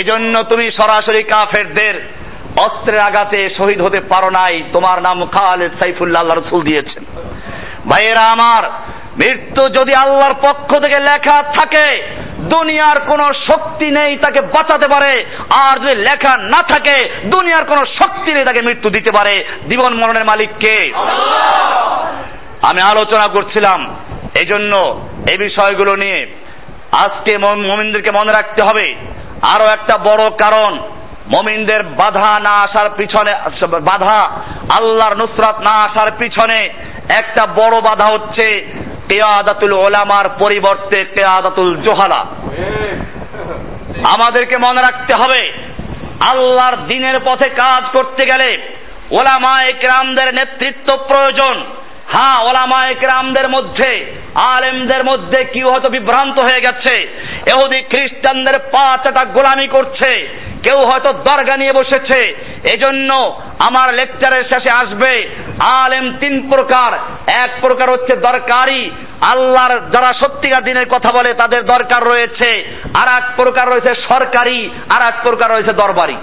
এজন্য তুমি সরাসরি কাফেরদের অস্ত্রের আঘাতে শহীদ হতে পারো নাই। তোমার নাম খালেদ সাইফুল্লাহ রসুল দিয়েছেন। ভাইয়েরা আমার, মৃত্যু যদি আল্লাহর পক্ষ থেকে লেখা থাকে, দুনিয়ার কোনো শক্তি নেই তাকে বাঁচাতে পারে। আর যদি লেখা না থাকে, দুনিয়ার কোনো শক্তি নেই তাকে মৃত্যু দিতে পারে। জীবন মরণের মালিককে আমি আলোচনা করছিলাম এই জন্য এই বিষয়গুলো নিয়ে। আজকে মমিনদেরকে মনে রাখতে হবে। আরও একটা বড় কারণ মমিনদের বাধা না আসার পিছনে, বাধা আল্লাহর নুসরাত না আসার পিছনে একটা বড় বাধা হচ্ছে কেয়াদাতুল ওলামার পরিবর্তে কেয়াদাতুল জোহালা। আমাদেরকে মনে রাখতে হবে, আল্লাহর দিনের পথে কাজ করতে গেলে ওলামা একরামদের নেতৃত্ব প্রয়োজন। হ্যাঁ ওলামা একরামদের মধ্যে, আলেমদের মধ্যে কি হয়তো বিভ্রান্ত হয়ে গেছে, এহুদি খ্রিস্টানদের পা চাটা গোলামি করছে কেউ হয়তো দরগা নিয়ে বসেছে। এজন্য আমার লেকচারের শেষে আসবে, আলেম তিন প্রকার। এক প্রকার হচ্ছে দরকারি, আল্লাহর যারা সত্যিকার দিনের কথা বলে তাদের দরকার রয়েছে। আর এক প্রকার রয়েছে সরকারি আর এক প্রকার রয়েছে দরবারি।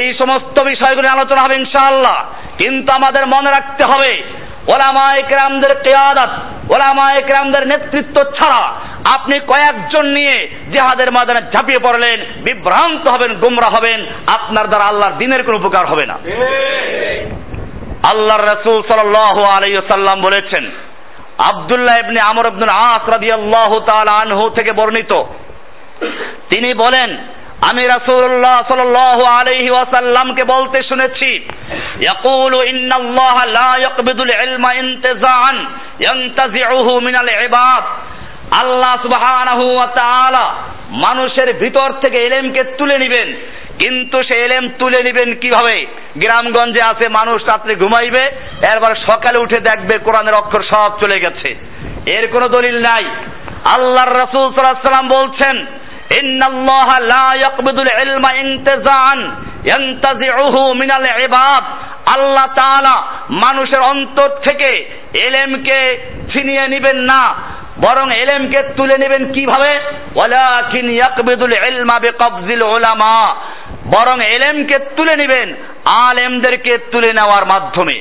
এই সমস্ত বিষয়গুলি আলোচনা হবে ইনশাআল্লাহ। কিন্তু আমাদের মনে রাখতে হবে ওলামা একরামদের কেয়াদাত ওলামা একরামদের নেতৃত্ব ছাড়া আপনি কয়েকজন নিয়ে জেহাদের মাদানে ঝাঁপিয়ে পড়লেন, বিভ্রান্ত হবেন, গুমরা হবেন, আপনার দ্বারা আল্লাহর দিনের কোনো উপকার হবে না। আল্লাহর রসুল সাল্লাহ আলাইসাল্লাম বলেছেন, আবদুল্লাহ ইবনে আমর ইবনুল আস রাদিয়াল্লাহু তাআলা আনহু থেকে বর্ণিত, তিনি বলেন আমি রাসূলুল্লাহ সাল্লাল্লাহু আলাইহি ওয়াসাল্লামকে বলতে শুনেছি, ইয়াকুলু ইন্নাল্লাহ লা ইয়াকবিদুল ইলমা ইনতিজাআন ইয়ানতাজিউহু মিনাল ইবাদ। আল্লাহ সুবহানাহু ওয়া তাআলা মানুষের ভিতর থেকে এলেমকে তুলে নেবেন। কিন্তু সে এলেম তুলে নেবেন কীভাবে? গ্রামগঞ্জে আছে মানুষ রাত্রে ঘুমাইবে, এরপর সকালে উঠে দেখবে কোরআনের অক্ষর সব চলে গেছে। এর কোনো দলিল নাই। আল্লাহর রাসূল সাল্লাল্লাহু আলাইহি সাল্লাম আল্লাহ তাআলা মানুষের অন্তর থেকে এলেমকে ছিনিয়ে নেবেন না, বরং এলেমকে তুলে নেবেন কীভাবে? ওয়ালাকিন ইয়াকবিদুল ইলমা বরং এলেমকে তুলে নেবেন, আলেমদেরকে তুলে নেওয়ার মাধ্যমে।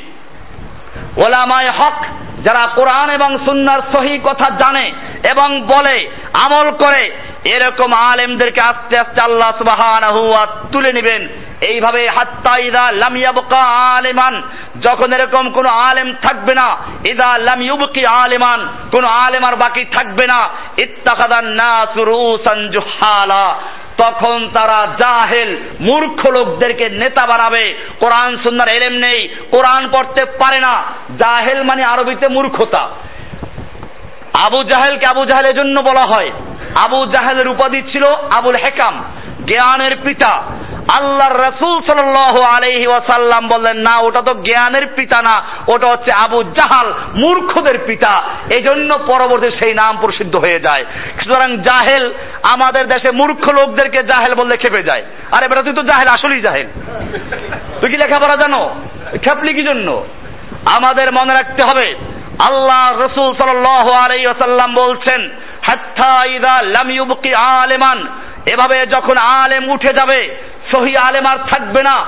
ওলামায় হক যারা কোরআন এবং সুন্নার সহি কথা জানে এবং বলে, আমল করে, এরকম আলেমদেরকে আস্তে আস্তে আল্লাহ ওয়া তুলে নেবেন। এইভাবে হাত্তা ইদা লাম ইয়াবকা আলিমান, যখন এরকম কোন আলেম থাকবে না, ইদা লাম ইউবকি আলিমান, কোন আলেম আর বাকি থাকবে না ইত্তাখাদান নাস রুসান জুহালা। তখন তারা জাহেল, মূর্খ লোকদেরকে নেতা বানাবে। কোরআন, সুন্নার এলেম নেই, কোরআন পড়তে পারে না। জাহেল মানে আরবিতে মূর্খতা। আবু জাহেলকে আবু জাহেলের জন্য বলা হয়। আবু জাহেলের উপাধি ছিল আবুল হেকাম, জ্ঞানের পিতা। আল্লাহর রসুল সাল আলহি ওয়াসাল্লাম বললেন, না, ওটা তো জ্ঞানের পিতা না, ওটা হচ্ছে আবু জাহাল, মূর্খদের পিতা। এই জন্য পরবর্তী সেই নাম প্রসিদ্ধ হয়ে যায়। সুতরাং জাহেল আমাদের দেশে মূর্খ লোকদেরকে জাহেল বললে খেপে যায়। আরে বেটা, তুই তো জাহেল, আসলেই জাহেল। তুই কি লেখাপড়া জানো? খেপলি কি জন্য? আমাদের মনে রাখতে হবে, আল্লাহ রসুল সাল আলাই ওয়াসাল্লাম বলছেন, হাত্তা ইদা লাম ইউবকি আলেমান। এভাবে যখন আলেম উঠে যাবে সহি আলেম আর থাকবে না।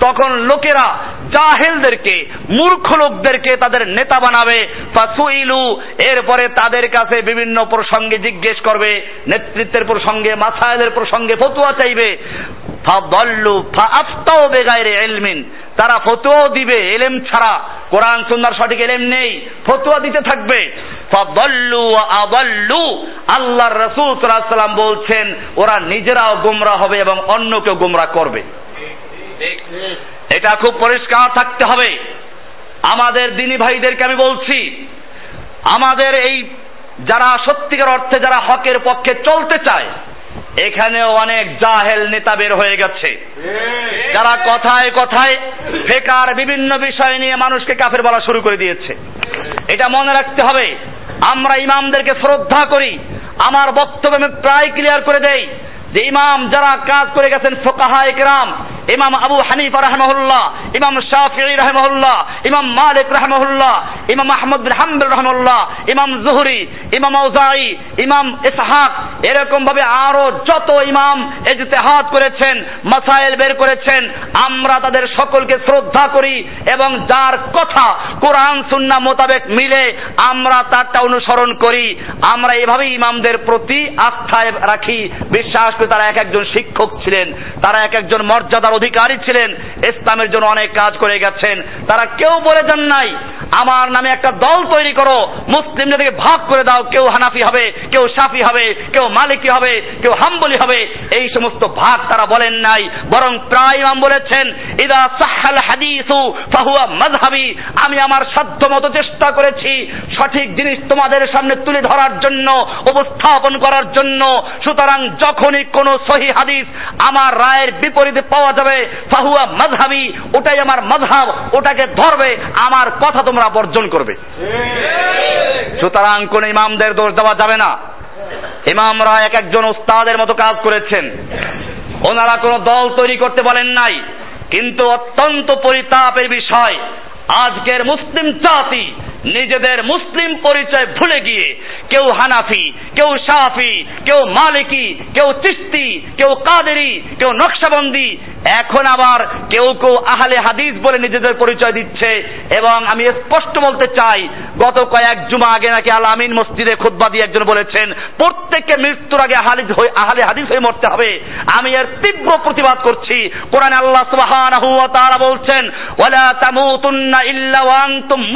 তখন লোকেরা জাহেলদেরকে, মূর্খ লোকদেরকে তাদের নেতা বানাবে। এরপরে তাদের কাছে বিভিন্ন প্রসঙ্গে জিজ্ঞেস করবে, নেতৃত্বের প্রসঙ্গে মাসাইলের প্রসঙ্গে ফতুয়া চাইবে। তারা ফতুয়া দিবে, এলেম ছাড়া। কোরআন, সুন্নার সঠিক এলেম নেই, ফতুয়া দিতে থাকবে। আল্লাহর রাসূল সাল্লাম বলছেন, ওরা নিজেরাও গোমরা হবে এবং অন্যকেও গোমরা করবে। এটা খুব পরিষ্কার থাকতে হবে। আমাদের দিনী ভাইদেরকে আমি বলছি, আমাদের এই যারা সত্যিকার অর্থে যারা হকের পক্ষে চলতে চায় এখানেও অনেক জাহেল নেতা বের হয়ে গেছে। যারা কথায় কথায় ফেকার বিভিন্ন বিষয় নিয়ে মানুষকে কাফের বলা শুরু করে দিয়েছে। এটা মনে রাখতে হবে আমরা ইমামদেরকে শ্রদ্ধা করি আমার বক্তব্য আমি প্রায় ক্লিয়ার করে দেই। যে ইমাম যারা কাজ করে গেছেন ফোকাহা একরাম ইমাম আবু হানিফা রহমহুল্লাহ, ইমাম শাফিঈ রহমহুল্লাহ, ইমাম মালিক রহমহুল্লাহ, ইমাম আহমদ বিন হাম্বল রহমহুল্লাহ, ইমাম জুহরি, ইমাম আউজাই ইমাম ইসহাক, এরকম ভাবে আরও যত ইমাম ইজতেহাদ করেছেন মাসাইল বের করেছেন, আমরা তাদের সকলকে শ্রদ্ধা করি এবং যার কথা কোরআন, সুন্নাহ মোতাবেক মিলে আমরা তারটা অনুসরণ করি। আমরা এভাবেই ইমামদের প্রতি আস্থায় রাখি, বিশ্বাস করি তারা এক একজন শিক্ষক ছিলেন, তারা এক একজন মর্যাদার অধিকারী ছিলেন, ইসলামের জন্য অনেক কাজ করে গেছেন। তারা কেউ বলে যান নাই, আমার নামে একটা দল তৈরি করো মুসলিমদেরকে ভাগ করে দাও, কেউ হানাফি হবে, কেউ সাফি হবে, কেউ মালিকি হবে, কেউ হাম্বলি হবে। এই সমস্ত ভাগ তারা বলেন নাই, বরং প্রায় ইমাম বলেছেন, ইদা সাহাল হাদিসু ফাহুয়া মাযহাবি। আমি আমার সাধ্য মতো চেষ্টা করেছি, সঠিক জিনিস তোমাদের সামনে তুলে ধরার জন্য, উপস্থাপন করার জন্য। সুতরাং যখনই কোনো সহি হাদিস আমার রায়ের বিপরীতে পাওয়া যাবে। ফাহুয়া মাযহাবি, ওটাই আমার মাযহাব, ওটাকে ধরবে, আমার কথা তোমরা বর্জন করবে। সুতরাং কোন ইমামদের দোষ দেওয়া যাবে না। ইমামরা এক একজন উস্তাদের মতো কাজ করেছেন। ওনারা কোনো দল তৈরি করতে বলেন নাই। কিন্তু অত্যন্ত পরিতাপের বিষয়, আজকের মুসলিম জাতি নিজেদের মুসলিম পরিচয় ভুলে গিয়ে কেউ হানাফি, কেউ সাফি কেউ মালিকি, কেউ চিস্তি কেউ কাদেরি, কেউ নকশাবন্দি। এখন আবার কেউ কেউ আহলে হাদিস বলে নিজেদের পরিচয় দিচ্ছে এবং আমি স্পষ্ট বলতে চাই, গত কয়েক জুমা আগে নাকি আল আমিন মসজিদে খুদ্া দিয়ে একজন বলেছেন প্রত্যেককে মৃত্যুর আগে হয়ে আহলে হাদিস হয়ে মরতে হবে। আমি এর তীব্র প্রতিবাদ করছি। কোরআনে আল্লাহ ওয়া তাআলা বলছেন, ওয়ালা তামুতুন্না ইল্লা ওয়া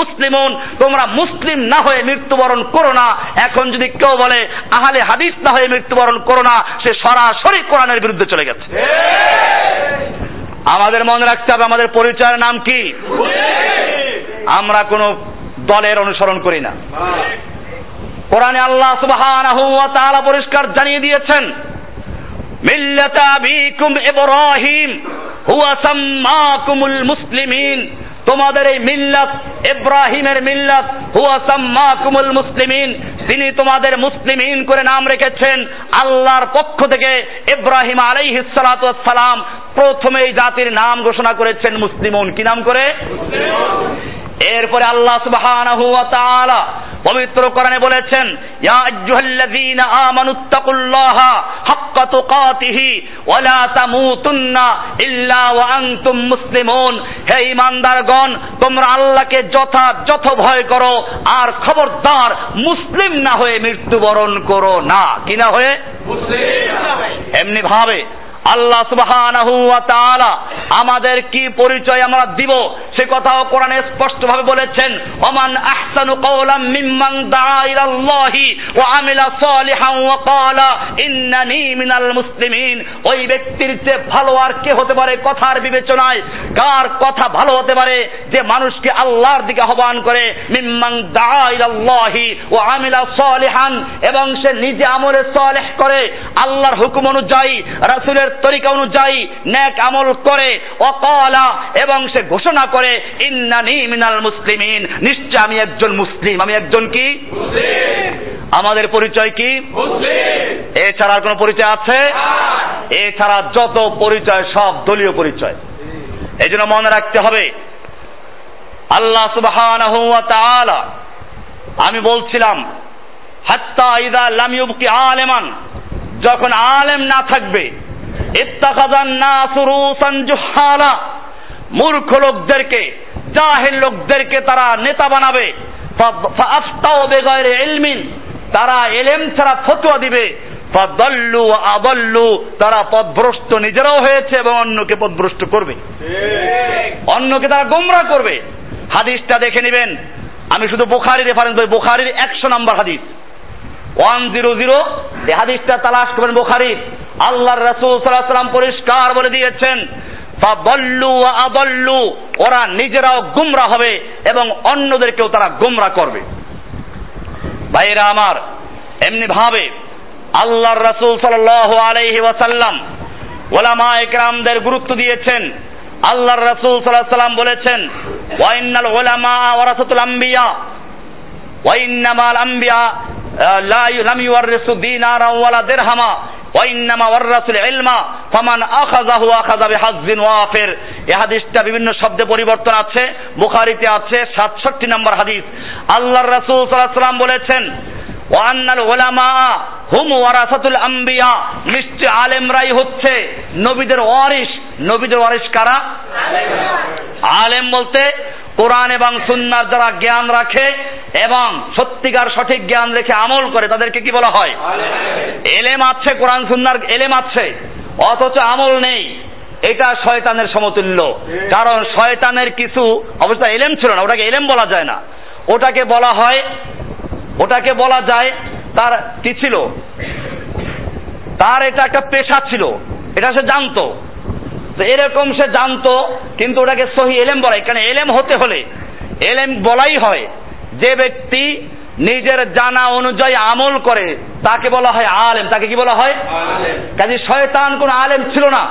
মুসলিমুন। তোমরা মুসলিম না হয়ে মৃত্যুবরণ করো না। এখন যদি কেউ বলে, আহলে হাদিস না হয়ে মৃত্যুবরণ করো না, সে সরাসরি কোরআনের বিরুদ্ধে চলে গেছে। আমাদের মনে রাখতে হবে, আমাদের পরিচয়ের নাম কি? আমরা কোনো দলের অনুসরণ করি না। কোরআনে আল্লাহ তাআলা পরিষ্কার জানিয়ে দিয়েছেন, মিল্লাতা আবিকুম ইব্রাহিম, হুয়া সাম্মাকুমুল মুসলিমিন। তোমাদের এই মিল্লাত, ইব্রাহিমের মিল্লাত, হুয়া সাম্মাকুমুল মুসলিমিন, তিনি তোমাদের মুসলিমিন করে নাম রেখেছেন আল্লাহর পক্ষ থেকে ইব্রাহিম আলাইহিস সালাম প্রথমেই জাতির নাম ঘোষণা করেছেন মুসলিমুন। কি নাম করে? এরপরে আল্লাহ সুবহানাহু ওয়া তাআলা পবিত্র কোরআনে বলেছেন ইয়া আইয়ুহাল্লাযীনা আমানুত্তাকুল্লাহা হাক্কা তুকাতিহি ওয়া লা তামুতুন্না ইল্লা ওয়া আনতুম মুসলিমুন। হে ঈমানদারগণ তোমরা আল্লাহকে যথাযথ ভয় করো আর খবরদার মুসলিম না হয়ে মৃত্যুবরণ করো না। কি না হয়ে। এমনি ভাবে আল্লাহ তাআলা আমাদের কি পরিচয় আমরা দিব? সে কথাও কোরআনে স্পষ্ট ভাবে বলেছেন আহসানু কওলাম মিম্মান দাআ ইলাল্লাহি ওয়া আমিলা সালিহান ওয়া ক্বালা, ইন্নানি মিনাল মুসলিমিন। ওই ব্যক্তির ভালো আর কে হতে পারে কথার বিবেচনায়? কার কথা ভালো হতে পারে যে মানুষকে আল্লাহর দিকে আহ্বান করে, মিম্মান দাআ ইলাল্লাহি ওয়া আমিলা সালিহান, এবং সে নিজে আমলে সালেহ করে? আল্লাহর হুকুম অনুযায়ী রাসূলের তরিকা অনুযায়ী ন্যাক আমল করে অকালা এবং সে ঘোষণা করে ইন্নানি মিনাল মুসলিমিন। নিশ্চয় আমি একজন মুসলিম। আমি একজন কি? আমাদের পরিচয় কি? এছাড়া আর কোনো পরিচয় আছে? এছাড়া যত পরিচয় সব দলীয় পরিচয়। এই জন্য মনে রাখতে হবে আল্লাহ তাআলা আমি বলছিলাম হাত্তা ইদা লাম ইউবকি আলেমান। যখন আলেম না থাকবে মূর্খ লোকদেরকে জাহিল লোকদেরকে তারা নেতা বানাবে। ইলমিন। তারা এলেম ছাড়া ফতোয়া দিবে। ফাদাল্লু আদাল্লু। তারা পথভ্রষ্ট নিজেরাও হয়েছে এবং অন্যকে পথভ্রষ্ট করবে। অন্যকে তারা গোমরা করবে। হাদিসটা দেখে নেবেন। আমি শুধু বুখারি রেফারেন্স করি বুখারির একশো নাম্বার হাদিস। ওয়ান জিরো জিরো এই হাদিসটা তালাশ করবেন বুখারির। আল্লাহর রাসূল সাল্লাল্লাহু সাল্লাম পরিষ্কার বলে দিয়েছেন, ফাদল্লু আদল্লু ওরা নিজেরাও গুমরা হবে এবং অন্যদেরকেও তারা গুমরা করবে। ভাইরা আমার, এমনি ভাবে আল্লাহর রাসূল সাল্লাল্লাহু আলাইহি ওয়াসাল্লাম ওলামা একরামদের গুরুত্ব দিয়েছেন। আল্লাহর রাসূল সাল্লাল্লাহু সাল্লাম বলেছেন ওয়াইন্নাল ওলামা ওয়ারাসাতুল আম্বিয়া ওয়াইন্নামাল আম্বিয়া লা লাম ইউওয়ারিসু দিনারা ওয়ালা দিরহামা ওয়াইন্নামা ওয়ারাসুল ইলমা ফামান আখাযাহু আখাযা বিহাজ্জিন ওয়াফির। এই হাদিসটা বিভিন্ন শব্দে পরিবর্তন আছে, বুখারীতে আছে 67 নম্বর হাদিস। আল্লাহর রাসূল সাল্লাল্লাহু আলাইহি বলেছেন ওয়ান্নাল ওলামা হুম ওয়ারাসাতুল আম্বিয়া। নিশ্চয় আলেমরাই হচ্ছে নবীদের ওয়ারিস নবীদের ওয়ারিস কারা? আলেম বলতে কোরআন এবং সুন্নার যারা জ্ঞান রাখে এবং সত্যিকার সঠিক জ্ঞান রেখে আমল করে, তাদেরকে কি বলা হয়? এলেম আছে, কোরআন, সুন্নার এলেম আছে, অথচ আমল নেই। এটা শয়তানের সমতুল্য। কারণ শয়তানের কিছু অবস্থা এলেম ছিল না, ওটাকে এলেম বলা যায় না। ওটাকে বলা হয়, ওটাকে বলা যায় তার কি ছিল? তার এটা একটা পেশা ছিল। এটা সে জানতো। তো এরকম সে জানতো কিন্তু ওটাকে সহি এলেম বলাই কারণ এলেম হতে হলে এলেম বলাই হয় যে ব্যক্তি নিজের জানা অনুযায়ী আমল করে তাকে বলা হয় আলেম। তাকে কি বলা হয়? কাজে শয়তান কোন আলেম ছিল না।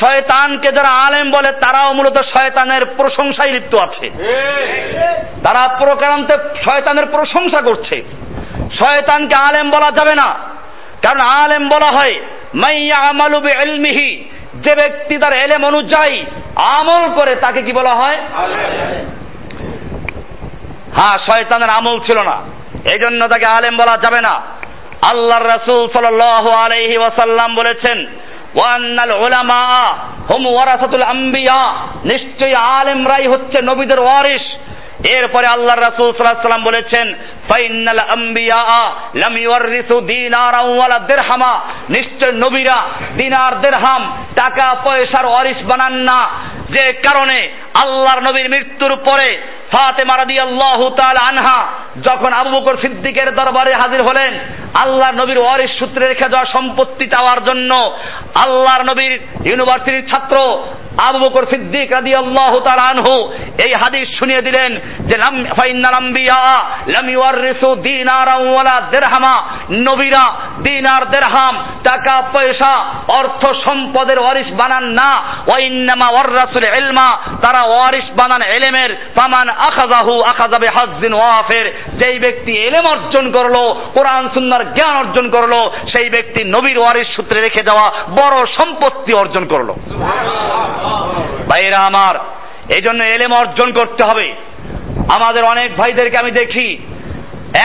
শয়তানকে যারা আলেম বলে তারাও মূলত শয়তানের প্রশংসায় লিপ্ত আছে। তারা প্রকারান্তে শয়তানের প্রশংসা করছে। শয়তানকে আলেম বলা যাবে না। কারণ আলেম বলা হয়, মাইয়া আমালু বিলমিহি যে ব্যক্তি তার এলেম অনুযায়ী আমল করে, তাকে কি বলা হয়? হ্যাঁ শয়তানের আমল ছিল না। এই জন্য তাকে আলেম বলা যাবে না। আল্লাহর রাসূল সাল্লাল্লাহু আলাইহি ওয়াসাল্লাম বলেছেন ওয়ান্নাল উলামা হুম ওয়ারাসাতুল আম্বিয়া। নিশ্চয়ই আলেমরাই হচ্ছে নবীদের ওয়ারিস এরপরে আল্লাহর রাসূল সাল্লাম বলেছেন ফাইনাল আম্বিয়া লাম ইউরিসু দিনারা ওয়ালা দিরহামা। নিশ্চয় নবীরা দিনার দিরহাম, টাকা, পয়সার ওয়ারিস বানান না। যে কারণে আল্লাহর নবীর মৃত্যুর পরে ফাতেমা রাদিয়াল্লাহু তাআলা আনহা যখন আবু বকর সিদ্দিকের দরবারে হাজির হলেন আল্লাহ নবীর ওয়ারিস সূত্রে রেখে যাওয়া সম্পত্তি চাওয়ার জন্য আল্লাহর নবীর ইউনিভার্সিটির ছাত্র আবু বকর সিদ্দিক রাদিয়াল্লাহু তাআলা আনহু এই হাদিস শুনিয়ে দিলেন যে লাম ফাইন্নাল আম্বিয়া লাম ইউয়ারিসু দিনারা ওয়ালা দিরহামা। নবীরা দিনার দিরহাম, টাকা, পয়সা, অর্থ সম্পদের ওয়ারিস বানান না। ওয়া ইন্নামা ওয়াররাসুল ইলমা, তারা ওয়ারিস বানান ইলমের। ফামান আখাযাহু আখাযা বিহাজ্জিন ওয়াফির। যেই ব্যক্তি ইলম অর্জন করল, কোরআন সুন্নাহর জ্ঞান অর্জন করল, সেই ব্যক্তি নবীর ওয়ারিস সূত্রে রেখে যাওয়া বড় সম্পত্তি অর্জন করল। ভাইরা আমার, এই জন্য এলেম অর্জন করতে হবে। আমাদের অনেক ভাইদেরকে আমি দেখি,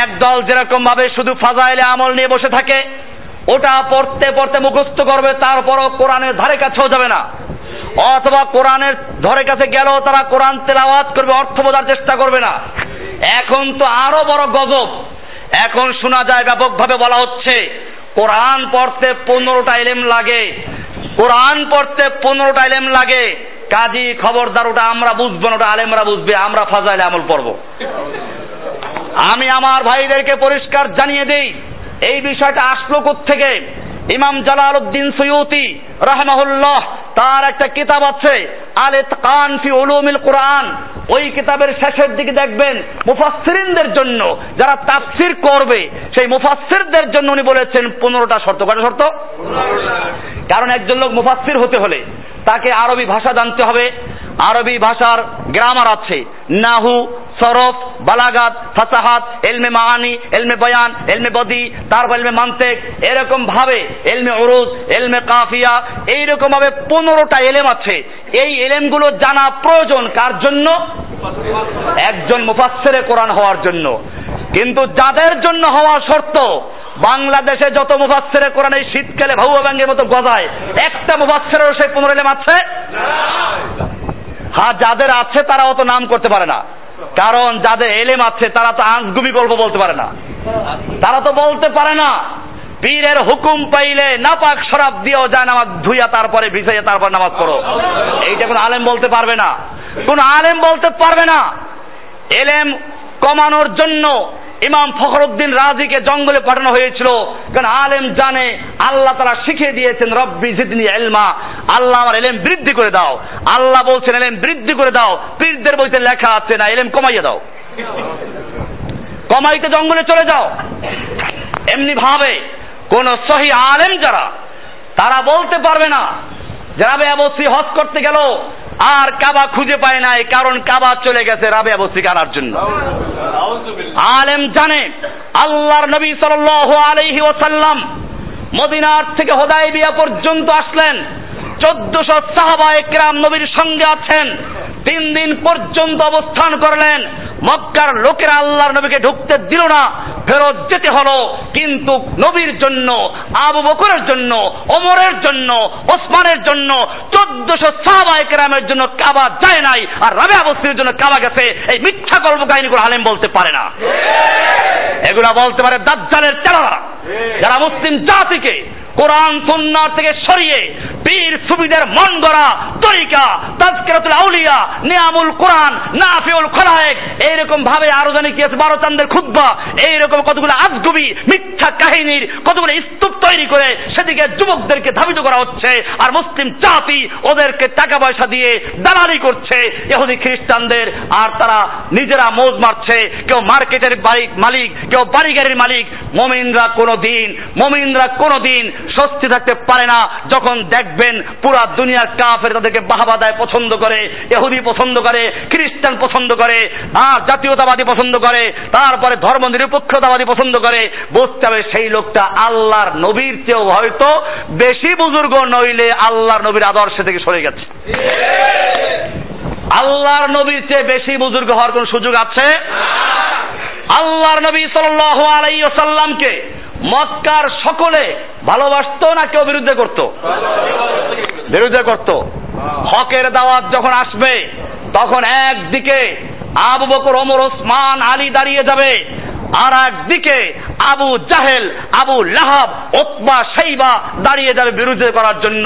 একদল যেরকম ভাবে শুধু ফাজাইলে আমল নিয়ে বসে থাকে, ওটা পড়তে পড়তে মুখস্থ করবে, তারপরও কোরআনের ধারে কাছেও যাবে না। অথবা কোরআনের ধরে কাছে গেলেও তারা কোরআন তেলাওয়াত করবে, অর্থ বোঝার চেষ্টা করবে না। এখন তো আরও বড় গজব। এখন শোনা যায় ব্যাপকভাবে বলা হচ্ছে, কোরআন পড়তে পনেরোটা এলেম লাগে। কোরআন পড়তে পনেরোটা এলেম লাগে, কাজী, খবরদার, ওটা আমরা বুঝব না, ওটা আলেমরা বুঝবে, আমরা ফাজাইলে আমল পড়ব। আমি আমার ভাইদেরকে পরিষ্কার জানিয়ে দিই, এই বিষয়টা আসলো থেকে ইমাম জালাল উদ্দিন সৈয়তি রাহমাহুল্লাহ, তার একটা কিতাব আছে আলে কান ফি উলুমিল কোরআন। ওই কিতাবের শেষের দিকে দেখবেন মুফাসসিরিনদের জন্য, যারা তাফসির করবে, সেই মুফাসসিরদের জন্য উনি বলেছেন পনেরোটা শর্ত। কয়টা শর্ত? কারণ একজন লোক মুফাসসির হতে হলে তাকে আরবি ভাষা জানতে হবে। আরবি ভাষার গ্রামার আছে। নাহু সরফ, বালাগাত, ফাসাহাত, এলমে মাহানি এলমে বয়ান, এলমে বদি, তারপর এলমে মান্তেক এরকম ভাবে এলমে উরুজ, এলমে কাফিয়া, এইরকম ভাবে পনেরোটা এলেম আছে। এই এলেমগুলো জানা প্রয়োজন কার জন্য? একজন মুফাসসিরে কোরআন হওয়ার জন্য। কিন্তু যাদের জন্য হওয়া শর্ত, বাংলাদেশে যত মুফাসসিরে কোরআন এই শীতকালে ভাউয়া ব্যাঙ্গের মতো গজায়, একটা মুফাসসিরেরও সেই পনেরো এলেম আছে? হ্যাঁ যাদের আছে তারা অত নাম করতে পারে না। কারণ যাদের এলেম আছে, তারা তো আঁকগুবি গল্প বলতে পারে না। তারা তো বলতে পারে না। পীরের হুকুম পাইলে নাপাক শরাব দিয়েও যায় নামাজ, ধুইয়া তারপরে ভিজাইয়া তারপর নামাজ পড়ো। এইটা কোন আলেম বলতে পারবে না। কোন আলেম বলতে পারবে না। এলেম কমানোর জন্য ইমাম ফখরুদ্দিন রাজিকে জঙ্গলে পাঠানো হয়েছিল। কারণ আলেম জানে, আল্লাহ তারা শিখিয়ে দিয়েছেন, রব্বি জিদনি এলমা আল্লাহ আমার এলেম বৃদ্ধি করে দাও। আল্লাহ বলছেন এলেম বৃদ্ধি করে দাও। পীরদের বইতে লেখা আছে না এলেম কমাইয়ে দাও। কমাইতে জঙ্গলে চলে যাও। এমনি ভাবে কোন সহি আলেম যারা, তারা বলতে পারবে না, যারা অবশ্যই হজ করতে গেল আর কাবা খুঁজে পায় নাই, কারণ কাবা চলে গেছে রাবে বস্তি কানার জন্য। আলেম জানে, আল্লাহর নবী সাল আলাইহি ওসাল্লাম মদিনার থেকে হোদাইবিয়া পর্যন্ত আসলেন। চোদ্দশো সাহাবা একরাম নবীর সঙ্গে আছেন। তিন দিন পর্যন্ত অবস্থান করলেন। মক্কার লোকেরা আল্লাহর নবীকে ঢুকতে দিল না, ফেরত যেতে হলো। কিন্তু নবীর জন্য, আবু বকরের জন্য, ওমরের জন্য, ওসমানের জন্য চোদ্দশো সাহাবা একরামের জন্য কাবা যায় নাই আর রাবে আবস্তির জন্য কাবা গেছে। এই মিথ্যা গল্প কাহিনীগুলো আলেম বলতে পারে না। এগুলা বলতে পারে দাজ্জালের চালারা। যারা মুসলিম জাতিকে কোরআন, সুন্নাহ থেকে সরিয়ে পীর সুবিদের মন গড়া তরিকা, তাজকিরাতুল আউলিয়া, নিয়ামুল কোরআন, নাফিউল খলায়েক, এইরকম ভাবে আরও জানি কি আছে, বারো চান্দের খুদ্া এইরকম কতগুলো আজগুবি, মিথ্যা কাহিনীর কতগুলো স্তূপ তৈরি করে সেদিকে যুবকদেরকে ধাবিত করা হচ্ছে, আর মুসলিম জাতি ওদেরকে টাকা পয়সা দিয়ে দালালি করছে, ইহুদি খ্রিস্টানদের, আর তারা নিজেরা মৌজ মারছে, কেউ মার্কেটের মালিক, কেউ বাড়ি গাড়ির মালিক, মমিনরা কোনো দিন, মমিনরা কোনো দিন স্বস্তি থাকতে পারে না যখন দেখবেন পুরা দুনিয়ার কাফের তাদেরকে বাহাবা দেয় পছন্দ করে এহুদি পছন্দ করে, খ্রিস্টান পছন্দ করে আর জাতীয়তাবাদী পছন্দ করে, তারপরে ধর্ম নিরপেক্ষতাবাদী পছন্দ করে, বুঝতে হবে সেই লোকটা আল্লাহর নবীর চেয়েও হয়তো বেশি বুজুর্গ নইলে আল্লাহর নবীর আদর্শ থেকে সরে গেছে। আল্লাহর নবীর চেয়ে বেশি বুজুর্গ হওয়ার কোন সুযোগ আছে? আল্লাহর নবী সাল্লাহ আলাইসাল্লামকে মক্কার সকলে ভালোবাসত না কেউ বিরুদ্ধে করত? বিরুদ্ধে করত। হকের দাওয়াত যখন আসবে, তখন একদিকে আবু বকর, ওমর, ওসমান, আলী দাঁড়িয়ে যাবে। আর একদিকে আবু জাহেল আবু লাহাব ওতবা সাইবা দাঁড়িয়ে যাবে বিরুদ্ধে করার জন্য।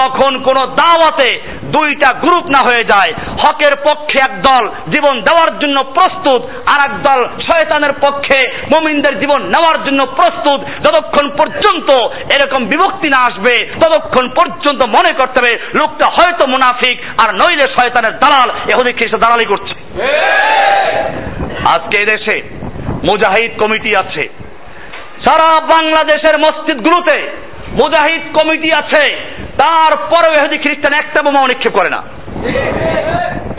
যখন কোন দাওয়াতে দুইটা গ্রুপ না হয়ে যায় হকের পক্ষে এক দল জীবন দেওয়ার জন্য প্রস্তুত আর এক দল শয়তানের পক্ষে মমিনদের জীবন নেওয়ার জন্য প্রস্তুত যতক্ষণ পর্যন্ত এরকম বিভক্তি না আসবে ততক্ষণ পর্যন্ত মনে করতে হবে লোকটা হয়তো মুনাফিক আর নইলে শয়তানের দালাল এহুদি খ্রিস্ট দালালি করছে। আজকে দেশে মুজাহিদ কমিটি আছে। সারা বাংলাদেশের মসজিদগুলোতে মুজাহিদ কমিটি আছে। তারপরেও এহুদি খ্রিস্টান একটা বোমা নিক্ষেপ করে না।